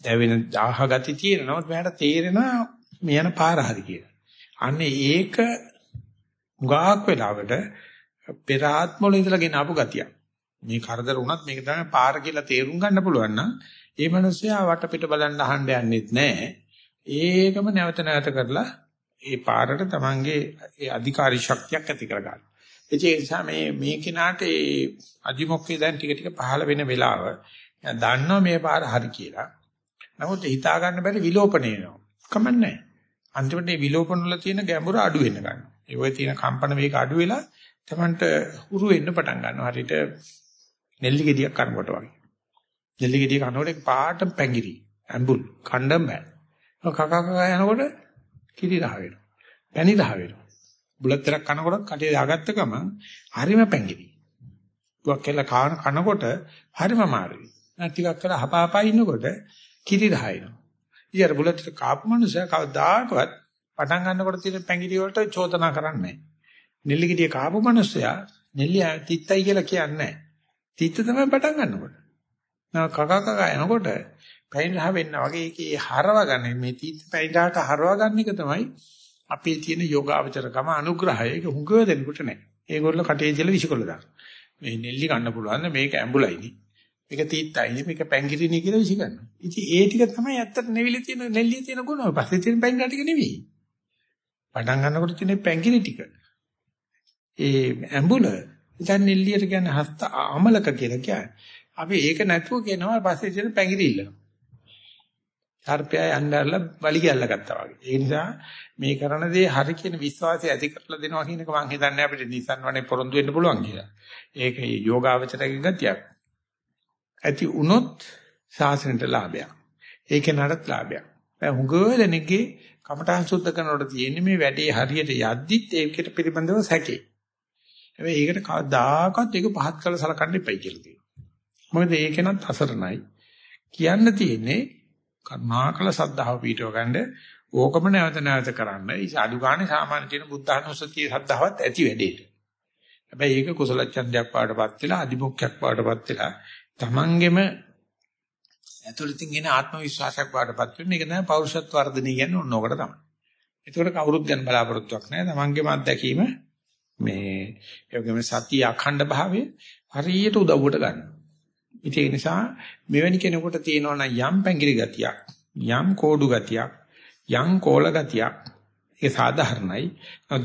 S1: දැවෙන ආහ ගති තියෙනවා. නමුත් මට තේරෙනවා මේ යන පාර හරි කියලා. අන්න ඒක උගාක් වෙලාවට පෙර ආත්මවල ඉඳලා ගෙන ආපු ගතියක්. මේ කරදර වුණත් මේක තමයි පාර කියලා තේරුම් ගන්න පුළුවන් නම් ඒ මනුස්සයා වටපිට බලන්න අහන්න යන්නෙත් නැහැ. ඒකම නැවත නැවත කරලා ඒ පාරට තමන්ගේ ඒ අධිකාරී ශක්තියක් ඇති කරගන්න. ඒ නිසා මේ මේ කෙනාට ඒ අදිමොක්කේ දැන් ටික ටික පහළ වෙන වෙලාව දන්නවා මේ පාර හරි කියලා. නමුත් හිතා ගන්න බැරි විලෝපණය වෙනවා. කමන්නේ නැහැ. අන්තිමට මේ විලෝපන වල තියෙන ගැඹුර අඩු වෙන්න ගන්නවා. ඒ වගේ තියෙන කම්පන වේග අඩු වෙලා තමන්ට උරු වෙන්න පටන් ගන්නවා. හරියට නෙල්ලි ගෙඩියක් කනකොට වගේ. නෙල්ලි ගෙඩිය කනකොට පාට පැංගිරි. ඇඹුල් කණ්ඩම් බෑ. කක කක යනකොට කිරි රහ වෙනවා. පැණි රහ වෙනවා. බුලත් තරක් කනකොට කටේ දාගත්ත ගමන් හරිම පැංගිරි. ටුවක් කියලා කාන කනකොට හරිම අමාරුයි. ටිකක් කරලා හපාපා ඉන්නකොට කිරි රහ වෙනවා. ඊයර බුලත් කාපු මනුස්සයා කවදාකවත් පටන් ගන්නකොට තියෙන පැංගිරි වලට චෝදනා කරන්නේ නැහැ. නෙල්ලි ගෙඩිය කාපු මනුස්සයා නෙල්ලි තිත්තයි කියලා කියන්නේ නැහැ. තීත්ත තමයි පටන් ගන්නකොට. නා කක කක යනකොට පැනිරහ වෙන්න වගේ ඒකේ හරව ගන්න මේ තීත්ත පැනිරහට හරව ගන්න එක තමයි අපේ තියෙන යෝගාවචරකම අනුග්‍රහය. ඒක හුඟ දෙනකොට නැහැ. ඒගොල්ලෝ කටේ තියලා විසිකොල්ල දාන. මේ නෙල්ලි කන්න පුළුවන් මේක ඇඹුලයිනේ. මේක තීත්තයිනේ මේක පැංගිරිනේ කියලා විසි ගන්නවා. ඉතින් ඒ ටික තමයි ඇත්තට නෙවිලි තියෙන නෙල්ලිය තියෙන ගුණ. පස්සේ තියෙන පැංගිරි ටික නෙවෙයි. පටන් ගන්නකොට තියෙන පැංගිරි ටික. ඒ ඇඹුල දැන් නෙල්ලියට කියන්නේ හස්ත අමලක කියලා කියන්නේ. අපි ඒක නැතුව කියනවා පස්සේ තියෙන පැංගිරි ඉල්ලනවා. සර්පයා යන්නදලා බලි ගැල්ල ගත්තා වගේ. ඒ නිසා මේ කරන දේ හරි කියන විශ්වාසය ඇති කරලා දෙනවා කියන එක මම හිතන්නේ අපිට නිසන් වනේ පොරොන්දු වෙන්න පුළුවන් කියලා. ඒක යෝගාවචරයේ ගතියක්. ඇති වුණොත් සාසනයට ලාභයක්. ඒකේ නඩත් ලාභයක්. දැන් හුඟ දෙනෙක්ගේ කමඨාන් සුද්ධ කරනකොට තියෙන්නේ මේ වැඩේ හරියට යද්දිත් ඒකට පිළිබඳව සැකේ. හැබැයි ඒකට කවදාකවත් ඒක පහත් කළ සලකන්න එපයි කියලා තියෙනවා. මොකද ඒකෙනත් අසරණයි. කියන්න තියෙන්නේ කර්මාකල සද්ධාව පිටව ගන්න ඕකම නැවත නැවත කරන්න. ඒ අඩු ගානේ සාමාන්‍ය තියෙන බුද්ධානුස්සතිය සද්ධාවත් ඇති වැඩේට. හැබැයි ඒක කුසල ඡන්දයක් පාඩපත් වෙලා අදිමුඛ්‍යයක් පාඩපත් වෙලා තමන්ගෙම ඇතුළතින් එන ආත්ම විශ්වාසයක් පාඩපත් වෙන එක තමයි පෞරුෂත්ව වර්ධනය කියන්නේ ඕන ඔකට තමයි. ඒකට කවුරුත් ගැන බලාපොරොත්තුවක් නැහැ. තමන්ගේම අත්දැකීම මේ ඒගොම සතිය අඛණ්ඩ භාවය හරියට උදව්වට ගන්නවා. ඒ නිසා මෙවැනි කෙනෙකුට තියෙනවා නම් යම් පැංගිරි ගතියක්, යම් කෝඩු ගතියක්, යම් කෝල ගතියක් ඒ සාධාරණයි.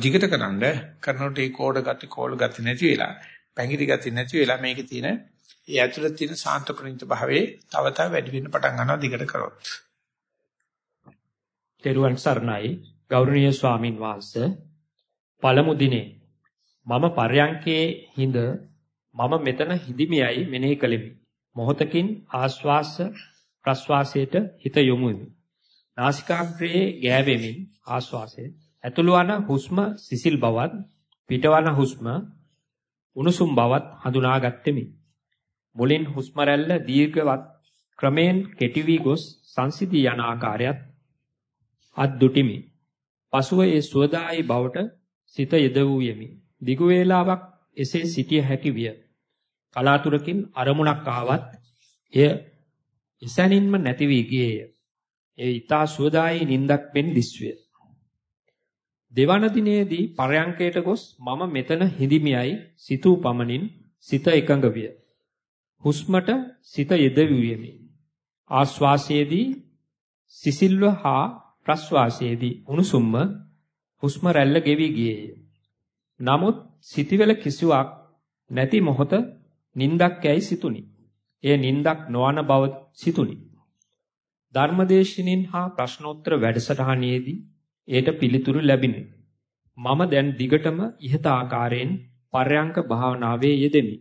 S1: දිගට කරන්ඩ කරනකොට ඒ කෝඩ ගති, කෝල ගති නැති වෙලා, පැංගිරි ගති නැති වෙලා මේකේ තියෙන ඒ ඇතුළත තියෙන සාන්ත ප්‍රණීත භාවයේ තව තව වැඩි වෙන්න පටන් ගන්නවා දිගට කරොත්.
S2: තෙරුවන් සරණයි ගෞරවනීය ස්වාමින් වහන්සේ පළමු දිනේ මම පර්යංකේ හිඳ මම මෙතන හිඳිමියයි මෙනෙහි කළෙමි. මොහොතකින් ආශ්වාස ප්‍රශ්වාසයට හිත යොමු වෙමි. නාසිකාග්‍රයේ ගෑවෙමින් ආශ්වාසය ඇතුළු වන හුස්ම සිසිල් බවත් පිටවන හුස්ම උණුසුම් බවත් හඳුනාගත්ෙමි. මුලින් හුස්ම රැල්ල දීර්ඝවත් ක්‍රමෙන් කෙටි වී ගොස් සංසිදී යන ආකාරයත් අත් දුටිමි. පසුව ඒ සුවදායි බවට සිත යෙදවූ යෙමි. දිගු වේලාවක් එසේ සිටිය හැකි විය. කලාතුරකින් අරමුණක් ආවත් එය ඉසැනින්ම නැති වී ගියේය. ඒ ඊතා සුවදායි නින්දක් වෙන් දිස්විය. දෙවන දිනේදී පරයන්කයට ගොස් මම මෙතන හිඳිමියයි සිතූ පමණින් සිත එකඟ විය. හුස්මට සිත යෙදවියෙමි. ආශ්වාසයේදී සිසිල්ව හා ප්‍රශ්වාසයේදී උණුසුම්ම හුස්ම රැල්ල ගෙවි ගියේය. නමුත් සිටිවල කිසිවක් නැති මොහොත නින්දක් යයි සිතුනි. එය නින්දක් නොවන බව සිතුනි. ධර්මදේශනින් හා ප්‍රශ්නෝත්තර වැඩසටහනේදී ඒට පිළිතුරු ලැබිනි. මම දැන් දිගටම ඉහත ආකාරයෙන් පර්යංක භාවනාවේ යෙදෙමි.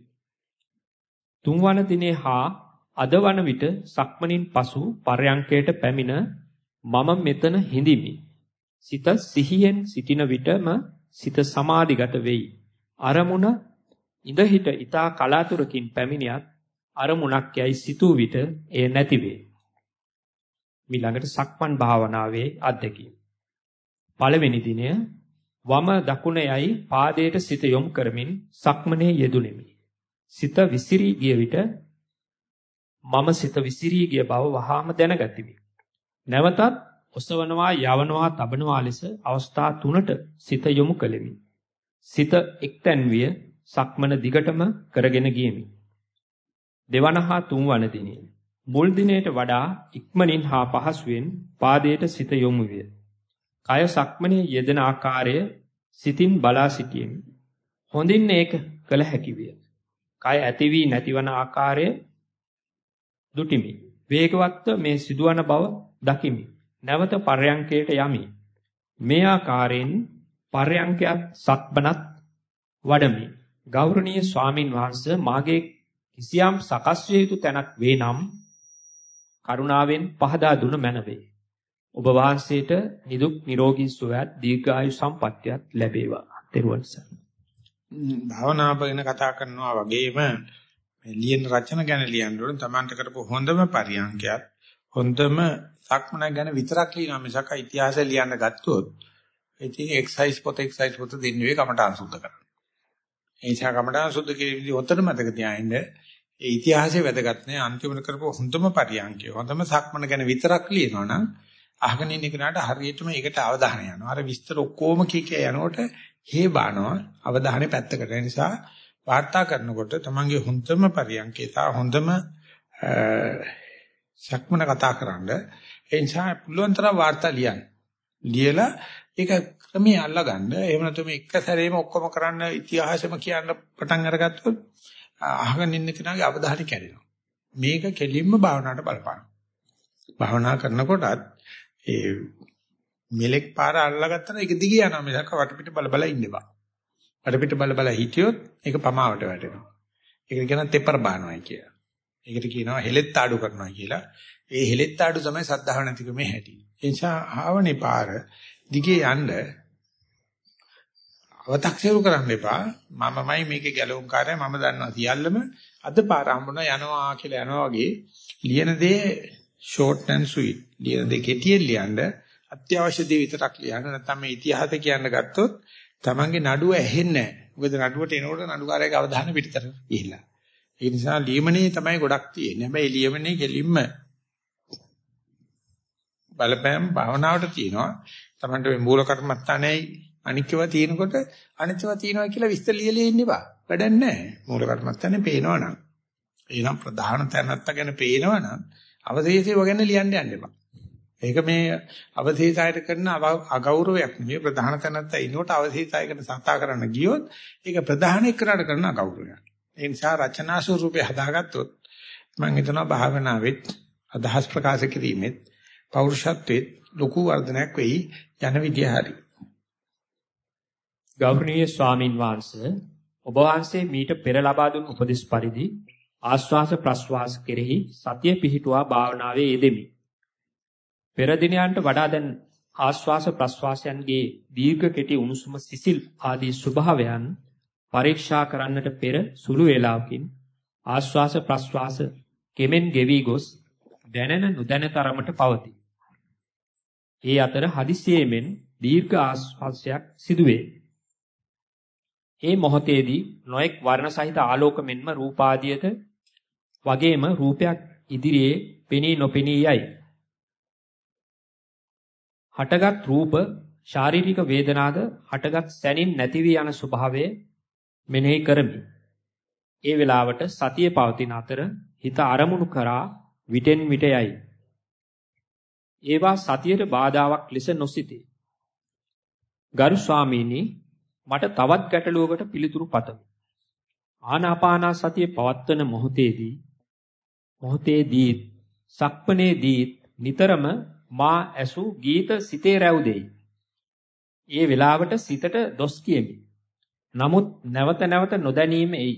S2: තුන්වන දිනේ හා අද වන විට සක්මනින් පසු පර්යංකයට පැමිණ මම මෙතන හිඳිමි. සිත සිහියෙන් සිටින විටම සිත සමාධිගත වෙයි. අරමුණ ඉඳ හිට ඊතා කලාතුරකින් පැමිණියත් අරමුණක් යයි සිතූ විට එය නැති වේ. ඊළඟට සක්මන් භාවනාවේ අත්දැකීම. පළවෙනි දිනය වම දකුණ යයි පාදයට සිත යොමු කරමින් සක්මනේ යෙදුණෙමි. සිත විසිරී ගිය විට මම සිත විසිරී ගිය බව වහාම දැනගතිමි. නැවතත් ඔසවනවා යවනවා තබනවා ලෙස අවස්ථා තුනට සිත යොමු කළෙමි. සිත එක්තැන් විය සක්මන දිගටම කරගෙන ගියෙමි. දෙවන හා තුන්වන දිනේ මුල් දිනේට වඩා ඉක්මනින් හා පහසුවෙන් පාදයට සිත යොමු විය. කය සක්මනේ යෙදෙන ආකාරය සිතින් බලා සිටියෙමි. හොඳින් ඒක කළ හැකි විය. කය ඇති වී නැතිවන ආකාරය දුටිමි. වේගවත්ව මේ සිදුවන බව දකිමි. නැවත පර්යංකයට යමි. මේ ආකාරයෙන් පර්යංකයක් සක්බනත් වඩමි. ගෞරවනීය ස්වාමින් වහන්සේ මාගේ කිසියම් සකස් විය යුතු තැනක් වේ නම් කරුණාවෙන් පහදා දුන මැනවේ. ඔබ වහන්සේට නිදුක් නිරෝගී සුවයත් දීර්ඝායු සම්පන්නියත් ලැබේවා. ත්වන් සරණයි.
S1: භාවනා ගැන කතා කරනවා වගේම මේ ලියන රචන ගැන ලියන්න ඕන තමන්ට කරපු හොඳම පරියන්කයක් හොඳම සක්මන ගැන විතරක් ලියනවා මිසක ඉතිහාසය ලියන්න ගත්තොත් ඉතින් එක්සයිස් පොත එක්සයිස් පොත දෙන්නේ කමට අංශුද්ධ කරන්න. ඒ නිසා කමට අංශුද්ධ කිරීමේදී හොතර මතක තියාගන්න ඒ ඉතිහාසය වැදගත් නෑ අන්තිමට කරපුව හොඳම පරියන්කය. හොඳම සක්මන ගැන විතරක් ලියනවනම් අහගෙන ඉන්න කෙනාට හරියටම ඒකට අවධානය යනවා. අර විස්තර ඔක්කොම කීකේ යනකොට හේ බානවා අවධානය පැත්තකට. ඒ නිසා වාර්තා කරනකොට තමන්ගේ හොඳම පරියන්කේ තා හොඳම සක්මන කතා කරන්න. ඒ නිසා පුළුවන් තරම් වාර්තා ලියන්න. ලියලා ඒක ක්‍රමයේ අල්ලගන්න. එහෙම නැත්නම් එක සැරේම ඔක්කොම කරන්න ඉතිහාසෙම කියන්න පටන් අරගත්තොත් අහගෙන ඉන්න කෙනාගේ අවධානය කැඩෙනවා. මේක කෙලින්ම භාවනාවට බලපාන. භාවනා කරනකොටත් ඒ මෙලෙක් පාර අල්ලගත්තා ඒක දිගේ යනවා මිසක් වටපිට බල බල ඉන්න බා. වටපිට බල බල හිටියොත් ඒක පමාවට වැටෙනවා. ඒකට කියනවා තෙපර බානවායි කියලා. ඒකට කියනවා හෙලෙත් ආඩු කරනවා කියලා. ඒ හෙලෙත් ආඩු තමයි සද්ධාව නැතිකමේ හැටි. ඒ නිසා ආවනේ පාර දිගේ යන්න අව탁සිරු කරන්න එපා. මමමයි මේකේ ගැලවුම් කාර්යය මම දන්නවා සියල්ලම අද පාර හම්බුණා යනවා කියලා යනවා වගේ ලියන දේ short and sweet. ලියන දේ කෙටියෙන් ලියන්න අත්‍යවශ්‍ය දේ විතරක් ලියන්න නැත්නම් මේ ඉතිහාස කියන්න ගත්තොත් Tamange නඩුව ඇහෙන්නේ නැහැ. මොකද නඩුවට එනකොට නඩුකාරයාගේ අවධානය පිටතට ගිහිල්ලා. ඒ නිසා ලියමනේ තමයි ගොඩක් තියෙන්නේ. හැබැයි ලියමනේ කෙලින්ම බලපෑම් භාවනාවට තියෙනවා. Tamanට මේ මූල කර්මස්ථානයයි අනිත්‍යව තියෙනකොට අනිත්‍යව තියෙනවා කියලා විස්තර ලියලා ඉන්න බා. වැඩක් නැහැ. මූල කර්මස්ථානේ පේනවනම්. එනම් ප්‍රධාන තැනත්ත ගැන පේනවනම් අවශේෂය ගැන ලියන්න යන්න එපා. ඒක මේ අවශේෂයයට කරන අගෞරවයක් නෙවෙයි ප්‍රධාන තැනත්ත ඉනකොට අවශේෂයකට සතා කරන්න ගියොත් ඒක ප්‍රධාන එක්කනට කරන අගෞරවයක්. ඒ නිසා රචනා ස්වරූපේ හදාගත්තොත් මම හිතනවා භාවනාවෙත් අදහස් ප්‍රකාශ කිරීමෙත් පෞරුෂත්වෙත් ලොකු වර්ධනයක් වෙයි යන විදිය හරි.
S2: ගෞරවනීය ස්වාමින් වහන්සේ ඔබ වහන්සේ මීට පෙර ලබා දුන් උපදෙස් පරිදි ආශ්වාස ප්‍රශ්වාස කෙරෙහි සතිය පිහිටුවා භාවනාවේ යෙදෙමි. පෙර දිනයන්ට වඩා දැන් ආශ්වාස ප්‍රශ්වාසයන්ගේ දීර්ඝ කෙටි උණුසුම සිසිල් ආදී ස්වභාවයන් පරීක්ෂා කරන්නට පෙර සුළු වේලාවකින් ආශ්වාස ප්‍රශ්වාස කෙමෙන් ගෙවි ගොස් දැනෙන නොදැන තරමට පවතී. ඒ අතර හදිසියෙමින් දීර්ඝ ආශ්වාසයක් සිදුවේ. ඒ මොහොතේදී නොඑක් වර්ණ සහිත ආලෝක මෙන්ම රූපාදියත වගේම රූපයක් ඉදිරියේ පෙනී නොපෙනී යයි. හටගත් රූප ශාරීරික වේදනාද හටගත් සැනින් නැති වී යන ස්වභාවය මෙනෙහි කරමි. ඒ වෙලාවට සතිය පවතින අතර හිත අරමුණු කරා විටෙන් විට යයි. ඒවා සතියට බාධාවක් ලෙස නොසිතේ. ගරු ස්වාමීනි මට තවත් ගැටලුවකට පිළිතුරු පතමි. ආනාපානා සතිය පවත්වන මොහොතේදී මොහොතේදී සක්මනේදී නිතරම මා ඇසු ගීත සිතේ රැවුදෙයි. ඒ වෙලාවට සිතට දොස් කියමි. නමුත් නැවත නැවත නොදැනීම එයි.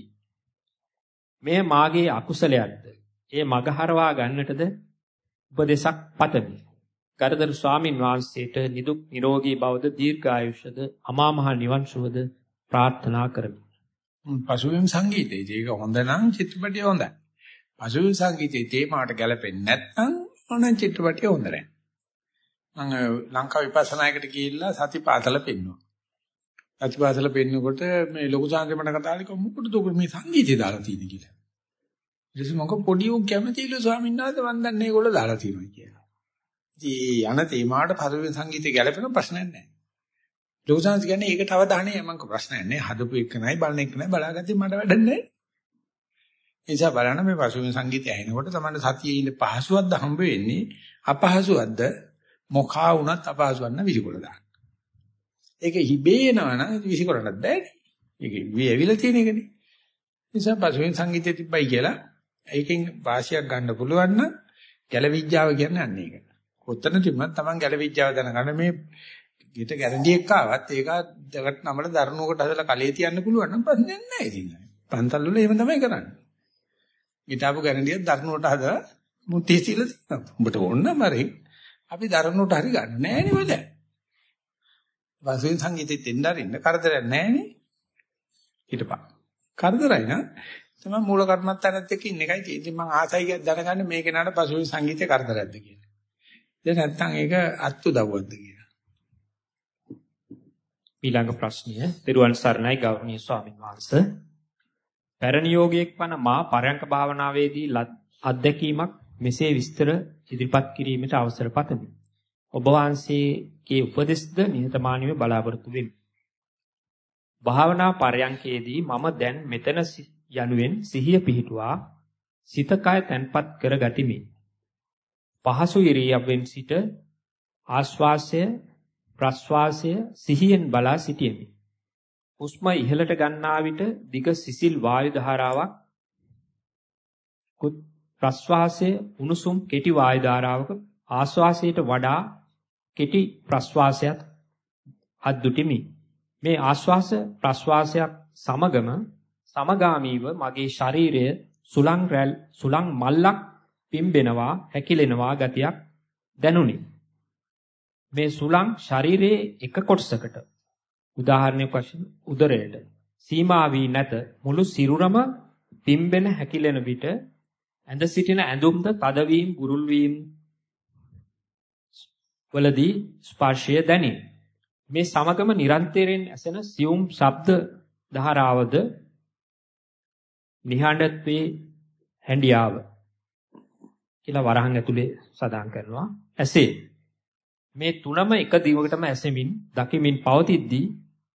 S2: මෙය මාගේ අකුසලයක්ද? ඒ මගහරවා ගන්නටද උපදේශක් පතමි. ගරුතර ස්වාමින් වහන්සේට නිදුක් නිරෝගී බවද දීර්ඝායුෂද අමා මහ නිවන් සුවද ප්‍රාර්ථනා කරමි.
S1: පසුබිම් සංගීතය ඒක හොඳ නම් චිත්‍රපටිය හොඳයි. පසුබිම් සංගීතයේ තේමාවට ගැලපෙන්නේ නැත්නම් ඕන චිත්‍රපටිය හොඳ නැහැ. මම ලංකා විපස්සනායකට ගිහිල්ලා සතිපාසල පෙන්නුවා. සතිපාසල පෙන්නකොට මේ ලොකු සාන්ති මට කතා කළා මොකටද ඔක මේ සංගීතය දාලා තියෙන්නේ කියලා. ඊට පස්සේ මම පොඩි උන් කැමතිලු ස්වාමීන් වහන්සේ මන් දන්නේ ඒගොල්ලෝ දාලා තියෙනවා කියලා. ඉතින් යන තේමාවට පරිවෙන් සංගීතය ගැලපෙන ප්‍රශ්නයක් නැහැ. ලොකු සාන්ති කියන්නේ ඒකට අවධානය යමන්ක ප්‍රශ්නයක් නැහැ. හදපු එක නයි බලන එක නයි බලාගත්තේ මට වැඩක් නැහැ. ඒ නිසා බලන්න මේ පරිවෙන් සංගීතය ඇහෙනකොට තමයි සතියේ ඉන්න පහසුවක්ද හම්බ වෙන්නේ අපහසුවක්ද මොකා වුණත් අපහසුවක් නැ විසිකොල දාන්න. ඒක හිබේ එනවනම් විසිකොලන්නත් බෑනේ. ඒක විවිල තියෙන එකනේ. නිසා පසුවෙන් සංගීතය තිබ්බයි කියලා ඒකෙන් වාසියක් ගන්න පුළුවන් නම් ගැලවිඥාව කියන්නේ අන්න ඒක. කොතන තිබුණත් Taman ගැලවිඥාව දැනගන්න මේ ගෙට ගැරන්ටි එකක් ආවත් ඒක දෙකට නමල දරුණුවකට හදලා කලේ තියන්න පුළුවන් නම් ප්‍රශ්නයක් නැහැ ඉතින්. පන්තල් වල එහෙම තමයි කරන්නේ. ගෙටාපු ගැරන්ටියක් දරුණුවට හදලා මුට්ටි සීල තියෙනවා. උඹට ඕන නම් හරි අපි දරුණුවට හරි ගන්න නෑ නේ වල. වාසයෙන් සංගීතෙත් දෙන්න අරින්න කරදරයක් නෑනේ. හිටපන්. කරදරයි නේද? තමයි මූල කර්මත්තානත් එක්ක ඉන්න එකයි තියෙන්නේ. මම ආසයි දැනගන්න මේ කෙනාට පසුවෙන් සංගීතේ කරදරයක්ද කියලා. දැන් නැත්තම් ඒක අත්තු දවුවක්ද කියලා.
S2: ඊළඟ ප්‍රශ්නය, දරුවන් සරණයි ගෞරවනීය ස්වාමීන් වහන්සේ. පැරණි යෝගයක් වන මා පරයන්ක භාවනාවේදී අත්දැකීමක් මෙසේ විස්තර ඉදිරිපත් කිරීමට අවසර පතමි. ඔබ වහන්සේගේ උපදෙස්ද නිහතමානීව බලාපොරොත්තු වෙමි. භාවනා පරයන්කේදී මම දැන් මෙතන යනුවෙන් සිහිය පිහිටුවා සිත කය තැන්පත් කර ගතිමි. පහසු ඉරියව්වෙන් සිට ආශ්වාසය ප්‍රශ්වාසය සිහියෙන් බලා සිටියෙමි. හුස්ම ඉහළට ගන්නා විට දිග සිසිල් වායු ධාරාවක් ප්‍රශ්වාසයේ උණුසුම් කෙටි වායු ධාරාවක ආශ්වාසයට වඩා කෙටි ප්‍රශ්වාසයක් අද්දුටිමි. මේ ආශ්වාස ප්‍රශ්වාසයක් සමගම සමගාමීව මගේ ශරීරය සුලං රැල් සුලං මල්ලක් පිම්බෙනවා හැකිලෙනවා ගතියක් දැනුනි. මේ සුලං ශරීරයේ එක කොටසකට උදාහරණයක් වශයෙන් උදරයට සීමා වී නැත මුළු සිරුරම පිම්බෙන හැකිලෙන විට ඇඳ සිටින ඇඳුම්ද තදවීම ගුරුල් වීම වලදී ස්පර්ශය දැනේ. මේ සමගම නිරන්තරයෙන් ඇසෙන සියුම් ශබ්ද ධාරාවද නිහඬත්වේ හැඬියාව කියලා වරහන් ඇතුලේ සඳහන් කරනවා. ඇසේ මේ තුනම එක දිවකටම ඇසෙමින් දකිමින් පවතිද්දී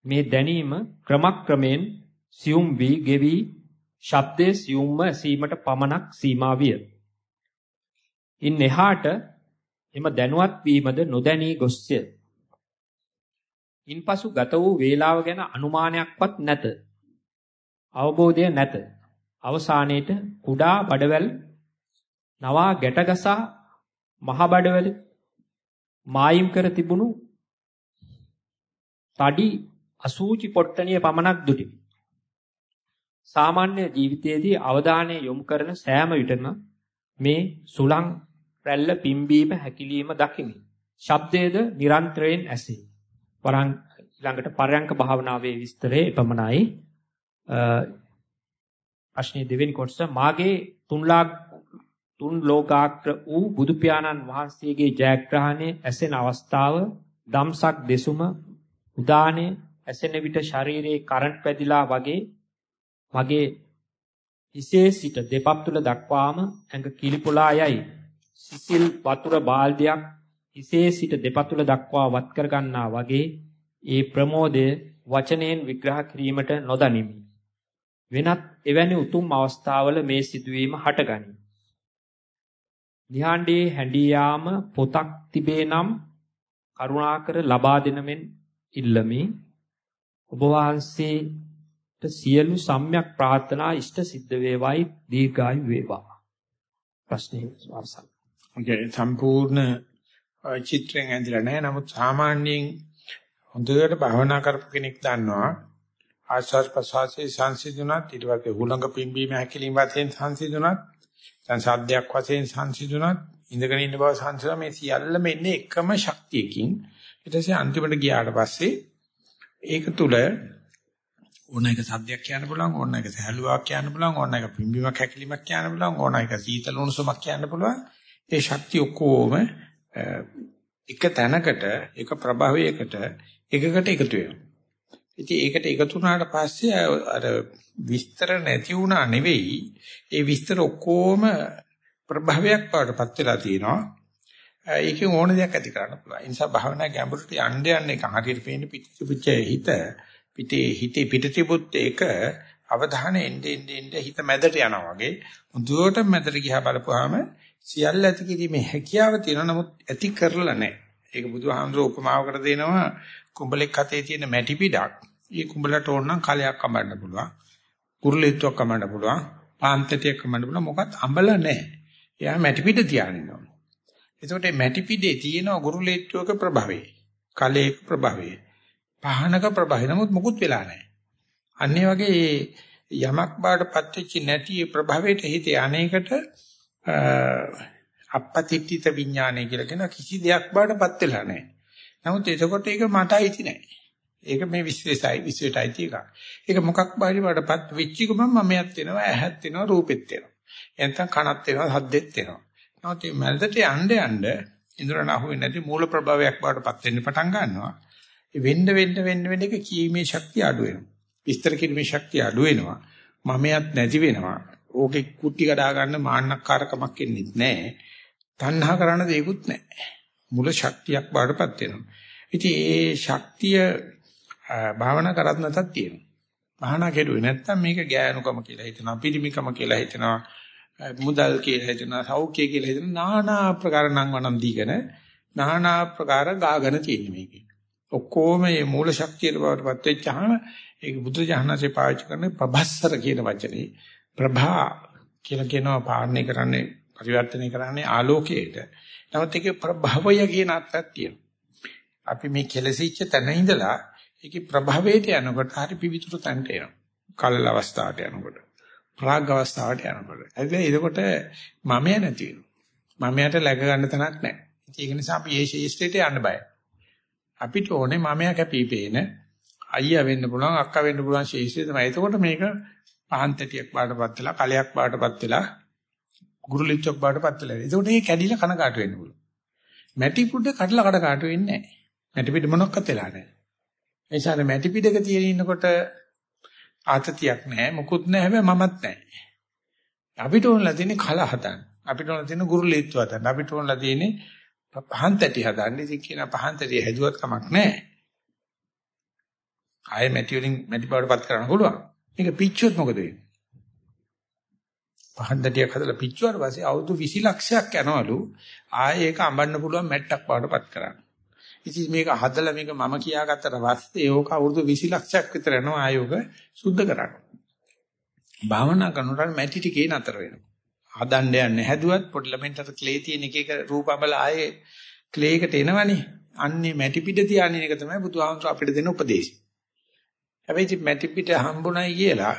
S2: මේ දැනීම ක්‍රමක්‍රමයෙන් සියුම් වී ගෙවි ශබ්දයේ සියුම්ම ඇසීමට පමණක් සීමා විය. ඉන් එහාට එම දැනුවත් වීමද නොදැනී ගොස්ය. ඉන්පසු ගත වූ වේලාව ගැන අනුමානයක්වත් නැත. අවබෝධය නැත. අවසානයේට කුඩා බඩවැල් නවා ගැටගසා මහ බඩවැල් මායිම් කර තිබුණු තඩි අසූචි පොට්ටනිය පමණක් දුටිමි. සාමාන්‍ය ජීවිතයේදී අවධානය යොමු කරන සෑම විටම මේ සුළං රැල්ල පිම්බීම හැකිලිම දකිමි. ශබ්දයේද නිරන්තරයෙන් ඇසේ. වරන් ළඟට පරයන්ක භාවනාවේ විස්තරේ එපමණයි. ප්‍රශ්නේ දෙවෙනි කොටස මාගේ තුන්ලා තුන් ලෝකාග්‍ර වූ බුදු පියාණන් වහන්සේගේ ජයග්‍රහණය ඇසෙන අවස්ථාව ධම්සක් දෙසුම උදානේ ඇසෙන විට ශරීරයේ කරන්ට් පැදිලා වගේ මගේ හිසේ සිට දෙපප්තුල දක්වාම ඇඟ කිලිපොලා යයි. සිසිල් වතුර බාල්දියක් හිසේ සිට දෙපතුල දක්වා වත් කර ගන්නා වගේ ඒ ප්‍රමෝදය වචනයෙන් විග්‍රහ කිරීමට නොදනිමි. වෙනත් එවැනි උතුම් අවස්ථාවල මේ සිදුවීම හටගනී. නිහඬේ හැඬී යාම පොතක් තිබේ නම් කරුණාකර ලබා දෙනමෙන් ඉල්ලමි. ඔබ වහන්සේ සියලු සම්‍යක් ප්‍රාර්ථනා ඉෂ්ට සිද්ධ වේවායි දීර්ඝායු වේවා. ප්‍රශ්නේ අවසන්.
S1: ඔකේ සම්පූර්ණ චිත්‍රයෙන් ඇඳලා නැහැ. නමුත් සාමාන්‍යයෙන් හොඳට භවනා කරපු කෙනෙක් දන්නවා ආස්වාද ප්‍රසවාසයේ සංසිඳුණත් ඊට පස්සේ හුලඟ පිම්බීම හැකිලිම වශයෙන් සංසිඳුණත් දැන් සාධ්‍යයක් වශයෙන් සංසිඳුණත් ඉඳගෙන ඉන්න බව සංසිඳුණා. මේ සියල්ලම එන්නේ එකම ශක්තියකින්. ඊට පස්සේ අන්තිමට ගියාට පස්සේ ඒක තුල ඕන එක සද්දයක් කියන්න පුළුවන් ඕන එක සහැල්ලුවක් කියන්න පුළුවන් ඕන එක පිම්බීමක් හැකිලිමක් කියන්න පුළුවන් ඕන එක සීතල උණුසුමක් කියන්න පුළුවන්. ඒ ශක්තිය ඔක්කොම එක තැනකට එක ප්‍රභාවයකට එකකට එකතු වෙනවා. ඉතින් ඒකට එකතු වුණාට පස්සේ අර විස්තර නැති වුණා නෙවෙයි. ඒ විස්තර ඔක්කොම ප්‍රභාවයක් වඩපත් වෙලා තියෙනවා. ඒකෙන් ඕන දෙයක් ඇති කරන්න පුළුවන්. ඒ නිසා භාවනා ගැඹුරට යන්න යන්න එක හරියට පේන පිටිපිට හිත. පිටේ හිතේ පිට තිබුත් ඒක අවධානය එන්නේ එන්නේ හිත මැදට යනවා වගේ. මුදුවට මැදට ගියා බලපුවාම සියල්ල ඇති කිරීමේ හැකියාව තියෙනවා. නමුත් ඇති කරලා නැහැ. ඒක බුදුහාමුදුරුවෝ උපමාවකට දෙනවා. කුඹලෙක් අතේ තියෙන මැටි පිටක්. ඒ කුඹලට ඕන නම් කලයක් කමන්න පුළුවන්. කුරුලෙත්තුවක් කමන්න පුළුවන්. පාන්තටියක් කමන්න පුළුවන්. මොකත් අඹල නැහැ. එයා මැටි පිට තියාගෙන ඉන්නවා. එතකොට මේ මැටි පිටේ තියෙන කුරුලෙත්තුවක ප්‍රභවය. කලයක ප්‍රභවය. පහනක ප්‍රභාවය. නමුත් මුකුත් වෙලා නැහැ. අන්නේ වගේ යමක් බාටපත් වෙච්ච නැති ප්‍රභවයට හිතේ අනේකට අපපතිත්‍ිත විඥානය කියලා කියන කිසි දෙයක් බාටපත් වෙලා නැහැ. නමුත් එතකොට ඒක මට අයිති නැහැ. ඒක මේ විශ්වේසයි විශ්වයට අයිති එකක්. ඒක මොකක් බාටපත් වෙච්ච ගමන් මමයක් වෙනවා, ඇහත් වෙනවා, රූපෙත් වෙනවා. එතන කනත් වෙනවා, හද්දෙත් වෙනවා. නමුත් මේ මැදට යන්න යන්න ඉන්ද්‍රණ අහුවෙන්නේ නැති මූල ප්‍රභවයක් බාටපත් වෙන්න පටන් ගන්නවා. වෙන්න වෙන්න වෙන්න වෙන්න එක කීමේ ශක්තිය අඩු වෙනවා. විස්තර කිරීමේ ශක්තිය අඩු වෙනවා. මමයක් නැති වෙනවා. ඕකේ කුටි කඩා ගන්න මාන්නක්කාරකමක් එන්නේ නැහැ. තණ්හා කරන දෙයක්වත් නැහැ. මුල ශක්තියක් බාටපත් වෙනවා. ඉතින් ඒ ශක්තිය භාවනා කරත් නැතත් තියෙනවා. භාවනා කෙරුවේ නැත්තම් මේක ගෑනුකම කියලා හිතනවා, පිරිමිකම කියලා හිතනවා, මුදල් කියලා හිතනවා, සෞඛ්‍ය කියලා හිතනවා, নানা ආකාර නම් වනම් දීගෙන নানা ආකාර ගාගෙන තියෙන මේකේ. ඔක්කොම මේ මූල ශක්තියට බවටපත් වෙච්චාම ඒක බුදු ජානසේ පාවිච්චි කරන්නේ ප්‍රභස්සර කියන වචනේ. ප්‍රභා කියලා කියනවා පාලනය කරන්නේ පරිවර්තනය කරන්නේ ආලෝකයට. නමුත් ඒකේ ප්‍රභවය කියන අර්ථයක් තියෙනවා. අපි මේ කෙලසිච්ච තැන ඉඳලා ඒකේ ප්‍රභවයට යනකොට හරි පිවිතුරු තැනට එනවා. කලල අවස්ථාවට යනකොට. ප්‍රාග් අවස්ථාවට යනකොට. හැබැයි එතකොට මමයා නැති වෙනවා. මමයාට läග ගන්න තැනක් නැහැ. ඒක නිසා අපි ඒ ශේෂ්ත්‍රයට යන්න බයයි. අපිට ඕනේ මමයා කැපිපේන අයියා වෙන්න පුළුවන් අක්කා වෙන්න පුළුවන් ශේෂ්ත්‍රය තමයි. එතකොට මේක පහන් තැටියක් බාටපත් වෙලා කලයක් බාටපත් වෙලා ගුරුලිච්චක් බාටපත් වෙලා. එතකොට මේ කැඩිලා කනකාට වෙන්න පුළුවන්. මැටි පුඩ කඩලා කඩ කාට වෙන්නේ නැහැ. මැටි පිට මොනක්වත් වෙලා නැහැ. ඒ නිසා මැටි පිටක තියෙන ඉන්නකොට ආතතියක් නැහැ මොකුත් නැහැ හැබැයි මමත් නැහැ. අපිට ඕනලා තියෙන්නේ කල හදන්න. අපිට ඕනලා තියෙන්නේ ගුරුලිච්ච හදන්න. අපිට ඕනලා තියෙන්නේ පහන් තැටි හදන්න. ඉතින් කියන පහන් තැටි හැදුවත් කමක් නැහැ. ආයෙ මැටි වලින් මැටි බවටපත් කරන්න පුළුවන්. මේක පිච්චුවොත් මොකද වෙන්නේ? පහන් තැටියක් හදලා පිච්චුවාට පස්සේ අවුරුදු 20 ලක්ෂයක් යනවලු ආයෙ ඒක අඹන්න පුළුවන් මැට්ටක් බවටපත් කරන්න. ඉතින් මේක හදලා මේක මම කියාගත්තට පස්සේ ඕක අවුරුදු 20 ලක්ෂයක් විතර යනවා ආයෝග සුද්ධ කරන්න. භාවනා කරනකොට මැටි ටිකේ නතර වෙනවා. හදන්න යන්නේ හැදුවත් පොඩි ළමෙන්ට ක්ලේ තියෙන එක එක රූපබල ආයේ ක්ලේ එකට එනවනේ. අන්නේ මැටි පිට තියාගෙන එක තමයි බුදුහාමුදුර අපිට දෙන උපදේශය. හැබැයි ඉතින් මැටි පිට හම්බුණයි කියලා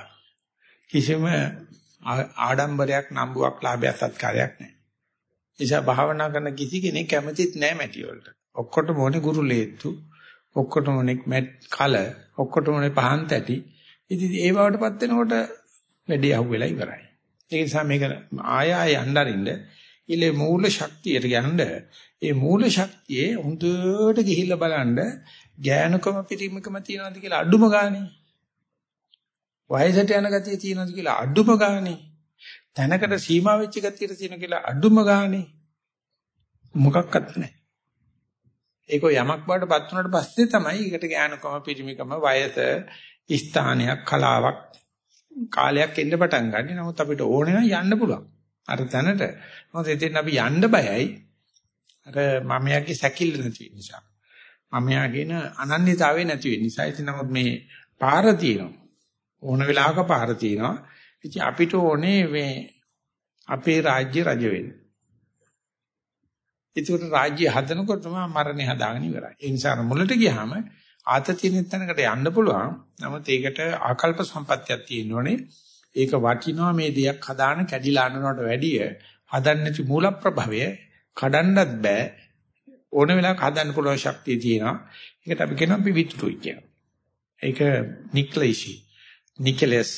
S1: කිසිම ආඩම්බරයක් නම්බුවක් ලාභයක් සත්කාරයක් නැහැ. නිසා භාවනා කරන කිසි කෙනෙක් කැමතිත් නැහැ මැටි වලට. ඔක්කොටම ඕනේ ගුරු ලේත්තු, ඔක්කොටම ඕනේ මැට් කල, ඔක්කොටම ඕනේ පහන් තැටි. ඉතින් ඒ වවටපත් වෙනකොට වැඩි අහුවෙලා ඉවරයි. ඒ නිසා මේක ආය ආය යන්නරින්ද ඉලේ මූල ශක්තියට යන්න ඒ මූල ශක්තියේ හොඳට ගිහිල්ලා බලන්න ඥානකම පිටිමකම තියනවාද කියලා අඩුම ගානේ වයසට යන ගතිය තියනවාද කියලා අඩුම ගානේ තැනකට සීමා වෙච්ච ගතියට තියෙන කියලා අඩුම ගානේ මොකක්වත් නැහැ ඒක යමක් බාටපත් වුණාට පස්සේ තමයි ඒකට ඥානකම පිටිමකම වයස ස්ථානයක් කලාවක් කාලයක් එන්න පටන් ගන්න. නමුත් අපිට ඕනේ නම් යන්න පුළුවන්. අර තැනට. මොකද එතෙන් අපි යන්න බයයි. අර මමයාගේ සැකිල්ල නැති නිසා. මමයාගෙන අනන්‍යතාවය නැති වෙන නිසා. ඉතින් නමුත් මේ පාර තියෙනවා. ඕන වෙලාවක පාර තියෙනවා. ඉතින් අපිට ඕනේ මේ අපේ රාජ්‍ය රජ වෙන්න. ඒකට රාජ්‍ය හදනකොටම මරණය හදාගෙන ඉවරයි. ඒ නිසා මුලට ගියාම ආතතිය නිතනකට යන්න පුළුවන්. නමුත් ඒකට ආකල්ප සම්පත්තියක් තියෙනෝනේ. ඒක වටිනවා මේ දෙයක් හදාන කැඩිලා අනනවට වැඩිය හදන්න නැති මූල ප්‍රභවය කඩන්නත් බෑ. ඕන වෙලාවක හදන්න පුළුවන් ශක්තිය තියෙනවා. ඒකට අපි කියනවා පිවිතුරුයි කියලා. ඒක නික්ලේශි. නිකලස්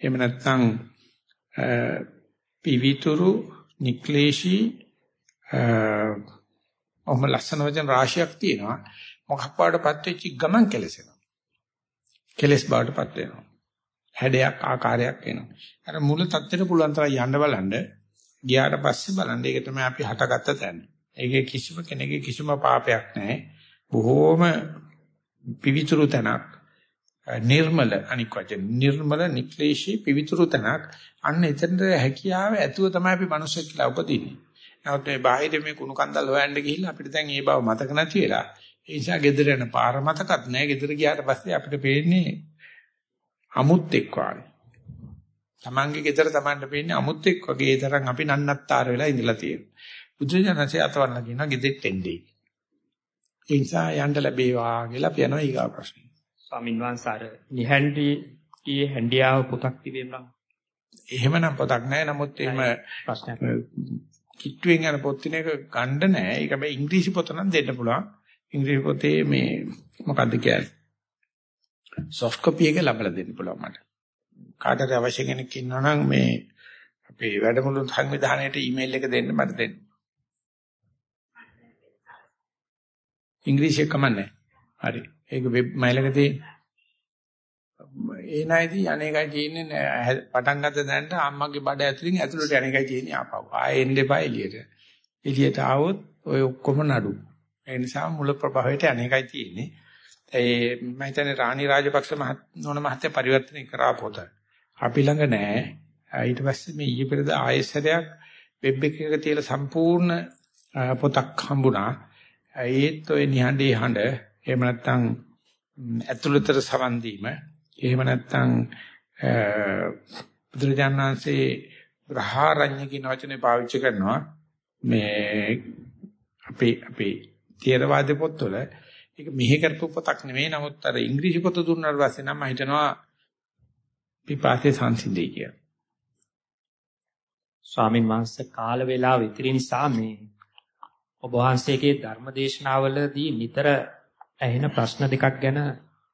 S1: එහෙම නැත්නම් පිවිතුරු නික්ලේශි ඔහොම ලස්සන වචන රාශියක් තියෙනවා. මොකක් පාඩපත් වෙච්ච ගමන් කෙලසෙනවා. කෙලස් බාටපත් වෙනවා. හැඩයක් ආකාරයක් එනවා. අර මුල தත්තෙට පුළුවන් තරම් යන්න බලන්න ගියාට පස්සේ බලන්න ඒක තමයි අපි හටගත්ත තැන. ඒකේ කිසිම කෙනෙකුගේ කිසිම පාපයක් නැහැ. බොහෝම පිවිතුරු තැනක්. නිර්මල අනික් වචන නිර්මල නික්ලේශී පිවිතුරු තැනක්. අන්න එතනට හැකියාව ඇතුව තමයි අපි මිනිස්සු කියලා උපදින්නේ. නමුත් මේ බාහිර මේ කුණු කන්දල් හොයන්න ගිහිල්ලා අපිට දැන් ඒ බව මතක නැති වෙලා ඒ නිසා ගෙදර යන පාර මතකත් නැහැ. ගෙදර ගියාට පස්සේ අපිට පේන්නේ අමුත් එක් වගේ. Tamange ගෙදර Tamanට පේන්නේ අමුත් එක් වගේ. ඒ තරම් අපි නන්නත්තර වෙලා ඉඳලා තියෙනවා. බුදුජානසී අතවන්න කියනවා ගෙදෙට්ට එන්නේ. ඒ නිසා යන්න ලැබේවා කියලා අපි යනවා ඊගා ප්‍රශ්නේ.
S2: ස්වාමින් වහන්සේ අර නිහඬි ඊයේ හැන්දියාව පොතක් තිබෙනවා.
S1: එහෙමනම් පොතක් නැහැ. නමුත් එහෙම
S2: ප්‍රශ්නයක්.
S1: කිට්ටුවෙන් යන පොත් දිනක ගන්න නැහැ. ඒක හැබැයි ඉංග්‍රීසි පොත නම් දෙන්න පුළුවන්. ඉංග්‍රීසි පොතේ මේ මොකද්ද කියන්නේ? සොෆ්ට් කොපි එක ලබලා දෙන්න පුළුවන් මට. කාටද අවශ්‍ය කෙනෙක් ඉන්නවා නම් මේ අපේ වැඩමුළු සංවිධානයේට ඊමේල් එක දෙන්න මට දෙන්න. ඉංග්‍රීසි කමන්නේ. හරි. ඒක වෙබ් මයිල් එක තියෙන. ඒ නයිදී අනේකයි තියෙන්නේ පටන් ගත්ත දැනට අම්මගේ බඩ ඇතුලින් ඇතුළට අනේකයි තියෙන්නේ ආපහු. ආයෙ එන්න එපා එළියට. එළියට ආවොත් ඔය ඔක්කොම නඩු. ඒ නිසා මුල ප්‍රභාවයට අනේකයි තියෙන්නේ. ඒ මම හිතන්නේ රාණි රාජපක්ෂ මහත් නෝන මහත්තයා පරිවර්තනය කරා පොත. අපි ළඟ නෑ. ඊට පස්සේ මේ ඊයේ පෙරද ආයෙසරයක් වෙබ් එකක තියලා සම්පූර්ණ පොතක් හම්බුණා. ඒත් ඔය නිහඬේ හඬ එහෙම නැත්නම් ඇතුළතට සවන් දීම. එහෙම නැත්නම් බුදුරජාණන්සේ බ්‍රහාරඤ්‍ය කියන වචනේ පාවිච්චි කරනවා. මේ අපේ අපේ තේරවාද පොත්වල ඒක මෙහෙ කරපු පොතක් නෙමෙයි. නමුත් අර ඉංග්‍රීසි පොත දුන්නාට පස්සේ නම් මම හිතනවා පිපාසයේ සංසිඳී කියලා.
S2: ස්වාමින් වහන්සේ කාල වේලාව ඉතිරි නිසා මේ ඔබ වහන්සේගේ ධර්මදේශනාවලදී නිතර ඇහෙන ප්‍රශ්න දෙකක් ගැන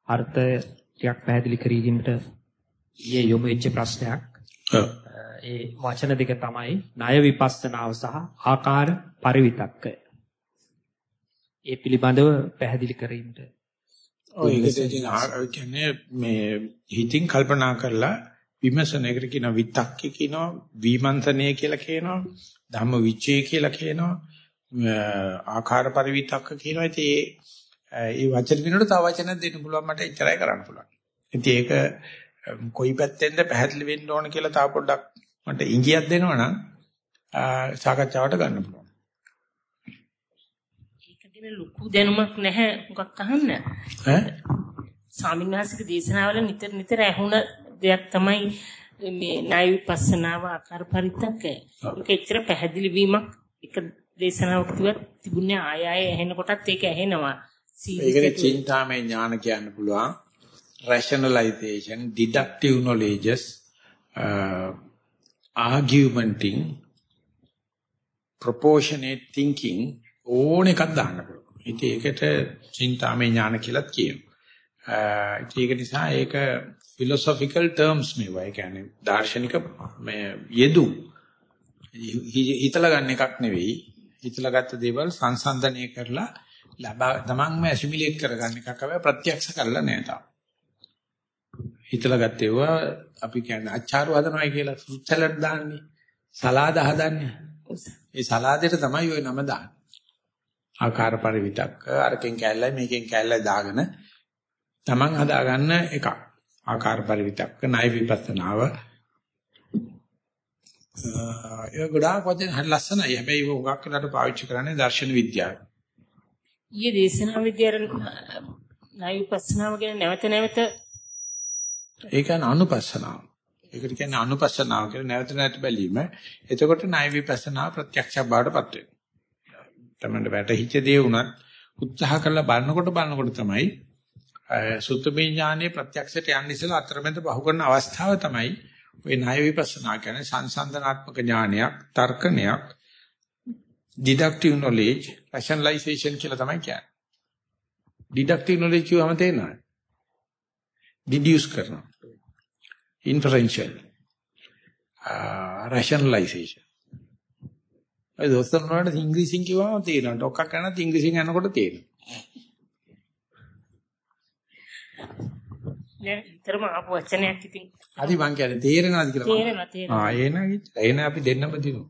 S2: අර්ථ ටිකක් පැහැදිලි කිරීමට ඊයේ යොමු වෙච්ච ප්‍රශ්නයක්. ඒ වචන දෙක තමයි ණය විපස්සනාව සහ ආකාර පරිවිතක්කය. ඒ පිළිබඳව පැහැදිලි කිරීමට.
S1: ඔය කියන්නේ මේ හිතින් කල්පනා කරලා විමසන එකට කියන විතක්කේ කියනවා විමන්තනය කියලා කියනවා ධම්ම විචේ කියලා කියනවා ආකාර පරිවිතක්ක කියනවා ඉතින් ඒ වචන දිනවල තව වචන දෙන්න පුළුවන් මට එච්චරයි කරන්න පුළුවන්. ඉතින් ඒක කොයි පැත්තෙන්ද පැහැදිලි වෙන්න ඕන කියලා තව පොඩ්ඩක් මට ඉඟියක් දෙනවනම් සාකච්ඡාවට ගන්න පුළුවන්.
S3: ඒකගෙන ලොකු දැනුමක් නැහැ මොකක් අහන්න.
S1: ඈ?
S3: ස්වාමින්වහන්සේගේ දේශනාවල නිතර නිතර ඇහුණ දෙයක් තමයි මේ ණය විපස්සනාව ආකාර පරිත්තක්කය. ඒක එච්චර පැහැදිලි වීමක් එක දේශනාවක් තිබුණේ ආය ආය ඇහෙන කොටත් ඒක ඇහෙනවා.
S1: ඒකනේ චින්තාමය ඥාන කියන්න පුළුවන්. rationalization, deductive knowledges, uh, argumenting, proportionate thinking ඕන එකක් දාන්න පුළුවන්. ඉතින් ඒකට චින්තාමය ඥාන කියලාත් කියනවා. ඒක නිසා ඒක philosophical terms මේවා. ඒ කියන්නේ දාර්ශනික මේ යෙදු හිතලා ගන්න එකක් නෙවෙයි. හිතලා ගත්ත දේවල් සංසන්දනය කරලා ලබා තමන්ම ඇසිමිලේට් කරගන්න එකක් හැබැයි ප්‍රත්‍යක්ෂ කරලා නෑ තාම. හිතලා ගත්තේවා අපි කියන්නේ අච්චාරු හදනවයි කියලා ෆෘට් සලාඩ් දාන්නේ. සලාද හදන්නේ. ඒ සලාදෙට තමයි ওই නම දාන්නේ. ආකාර පරිවිතක් අරකින් කැල්ලයි මේකෙන් කැල්ලයි දාගෙන තමන් හදාගන්න එකක්. ආකාර පරිවිතක් ණය විපස්සනාව. ඒ ගොඩාක් වචන හරි ලස්සනයි. හැබැයි ඒක උගක් වෙලාට පාවිච්චි කරන්නේ දර්ශන විද්‍යාව.
S3: ඊයේ දේශනා විද්‍යාවේ ණය විපස්සනාව ගැන නැවත නැවත
S1: ඒ කියන්නේ අනුපස්සනාව. ඒකට කියන්නේ අනුපස්සනාව කියලා නැවත නැවත බැලීම. එතකොට ණය විපස්සනා ප්‍රත්‍යක්ෂ බවටපත් වෙනවා. තමන්ට වැටහිච්ච දේ වුණත් උත්සාහ කරලා බලනකොට බලනකොට තමයි සුත්තමේ ඥානයේ ප්‍රත්‍යක්ෂයට යන්න ඉස්සෙල්ලා අතරමැද බහු කරන අවස්ථාව තමයි ওই ණය විපස්සනා කියන්නේ සංසන්දනාත්මක ඥානයක්, තර්කණයක්, deductive knowledge, rationalization කියලා තමයි කියන්නේ. deductive knowledge කියවම තේරෙනවද? deduce කරනවා. inferential. uh, rationalization. ඒ දොස්තර නෝනට ඉංග්‍රීසියෙන් කිව්වම තේරෙනවා. ඩොක්කක් කරනත් ඉංග්‍රීසියෙන් යනකොට තේරෙනවා.
S3: නෑ විතරම ආපු වචනයක් ඉතින්
S1: හරි මං කියන්නේ තේරෙනවද කියලා.
S3: තේරෙනවා තේරෙනවා.
S1: ආ එන එන අපි දෙන්නම දිනු.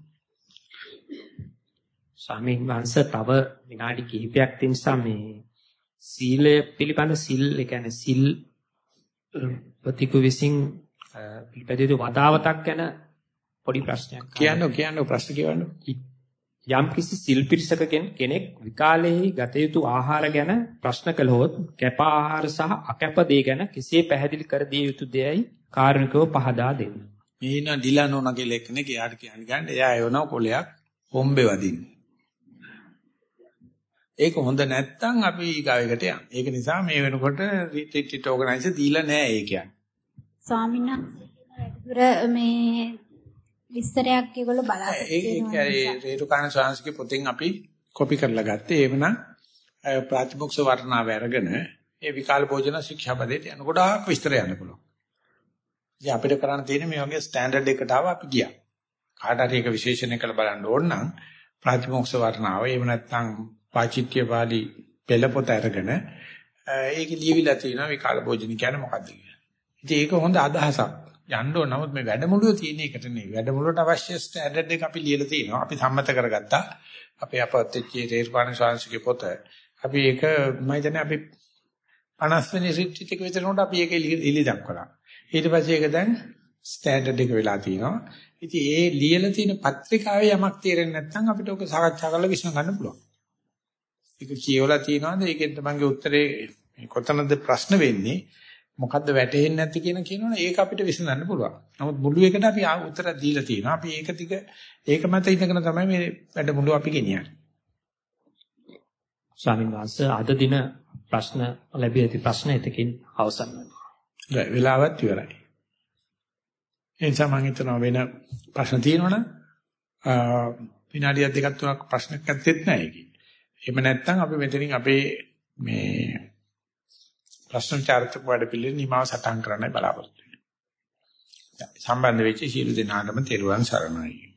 S2: ස්වාමීන් වහන්සේ තව විනාඩි කිහිපයක් තින් නිසා මේ සීලය පිළිබඳ සිල් ඒ කියන්නේ සිල් ප්‍රතිකු විසින් පිළිපැදිය යුතු වතාවතක් ගැන පොඩි ප්‍රශ්නයක්
S1: කියන්න කියන්න ප්‍රශ්න කියවන්න.
S2: යම් කිසි සිල් පිරිසක කෙනෙක් විකාලයේ ගත යුතු ආහාර ගැන ප්‍රශ්න කළහොත් කැප ආහාර සහ අකැප දේ ගැන කෙසේ පැහැදිලි කර දිය යුතු දෙයයි කාරණිකව පහදා දෙන්න.
S1: මේන ඩිලානෝන කියලා එක්කෙනෙක් එයාට කියන්නේ ගන්න එයා එවන කොලයක් හොම්බේ වදින්න. ඒක හොඳ නැත්තම් අපි ඊගාවෙකට යන්න. ඒක නිසා මේ වෙනකොට රිට්‍රීට් ඕගනයිසර් දීලා නැහැ ඒ කියන්නේ.
S4: ස්වාමීන් වහන්සේ මේ විස්තරයක් ඒගොල්ලෝ බලාපොරොත්තු
S1: වෙනවා. ඒක රේරුකාණ ශාන්සිකේ පොතෙන් අපි කොපි කරලා ගත්තේ. එවනම් ප්‍රාතිමොක්ෂ වර්ණාව අරගෙන ඒ විකාල භෝජන ශික්ෂාපදයට යන ගොඩාක් විස්තර යන්න පුළුවන්. ඉතින් අපිට කරන්න තියෙන්නේ මේ වගේ ස්ටෑන්ඩඩ් එකට ආව අපි ගියා. කාට හරි එක විශේෂණය කරලා බලන්න ඕන නම් ප්‍රාතිමොක්ෂ වර්ණාව එහෙම නැත්නම් පාචිත්‍ය පාළි පෙළ පොත අරගෙන ඒක ලියවිලා තියෙනවා විකාල භෝජන කියන්නේ මොකක්ද කියලා. ඉතින් ඒක හොඳ අදහසක්. යන්න ඕන නමුත් මේ වැඩමුළුවේ තියෙන එකට නෙවෙයි. වැඩමුළුවට අවශ්‍ය ස්ටෑන්ඩඩ් එක අපි ලියලා තියෙනවා. අපි සම්මත කරගත්තා. අපේ අපත්‍ච්චේ තේරපාණ ශාන්සිකේ පොත. අපි ඒක මම හිතන්නේ අපි 50 වෙනි රිට්‍රීට් එක විතර උනට අපි ඒක ඉලි දක්වලා. ඊට පස්සේ ඒක දැන් ස්ටෑන්ඩඩ් එක වෙලා තියෙනවා. ඉතින් ඒ ලියලා තියෙන පත්‍රිකාවේ යමක් තේරෙන්නේ නැත්නම් අපිට ඔක සාකච්ඡා කරලා විශ්ල ගන්න පුළුවන්. ඒක කියවලා තියෙනවාද? ඒකෙන් තමන්ගේ උත්තරේ කොතනද ප්‍රශ්න වෙන්නේ? මොකද්ද වැටහෙන්නේ නැති කියන කියනවනේ ඒක අපිට විසඳන්න පුළුවන්. නමුත් මුළු එකට අපි උත්තර දීලා තියෙනවා. අපි ඒක ටික ඒක මත ඉඳගෙන තමයි මේ වැඩමුළු අපි ගෙනියන්නේ.
S2: ස්වාමීන් වහන්සේ අද දින ප්‍රශ්න ලැබී ඇති ප්‍රශ්න එතකින් අවසන්
S1: වෙනවා. වෙලාවත් ඉවරයි. එනිසා මම හිතනවා වෙන ප්‍රශ්න තියෙනවනම් විනාඩියක් දෙකක් තුනක් ප්‍රශ්නයක් නැත්තේත් නෑ ඒකේ. එහෙම නැත්නම් අපි මෙතනින් අපේ මේ ප්‍රශ්න චාරිත්‍රක වැඩ පිළිවෙල නිමාව සටහන් කරන්නයි බලාපොරොත්තු වෙන්නේ. සම්බන්ධ වෙච්ච සියලු දෙනාටම තෙරුවන් සරණයි.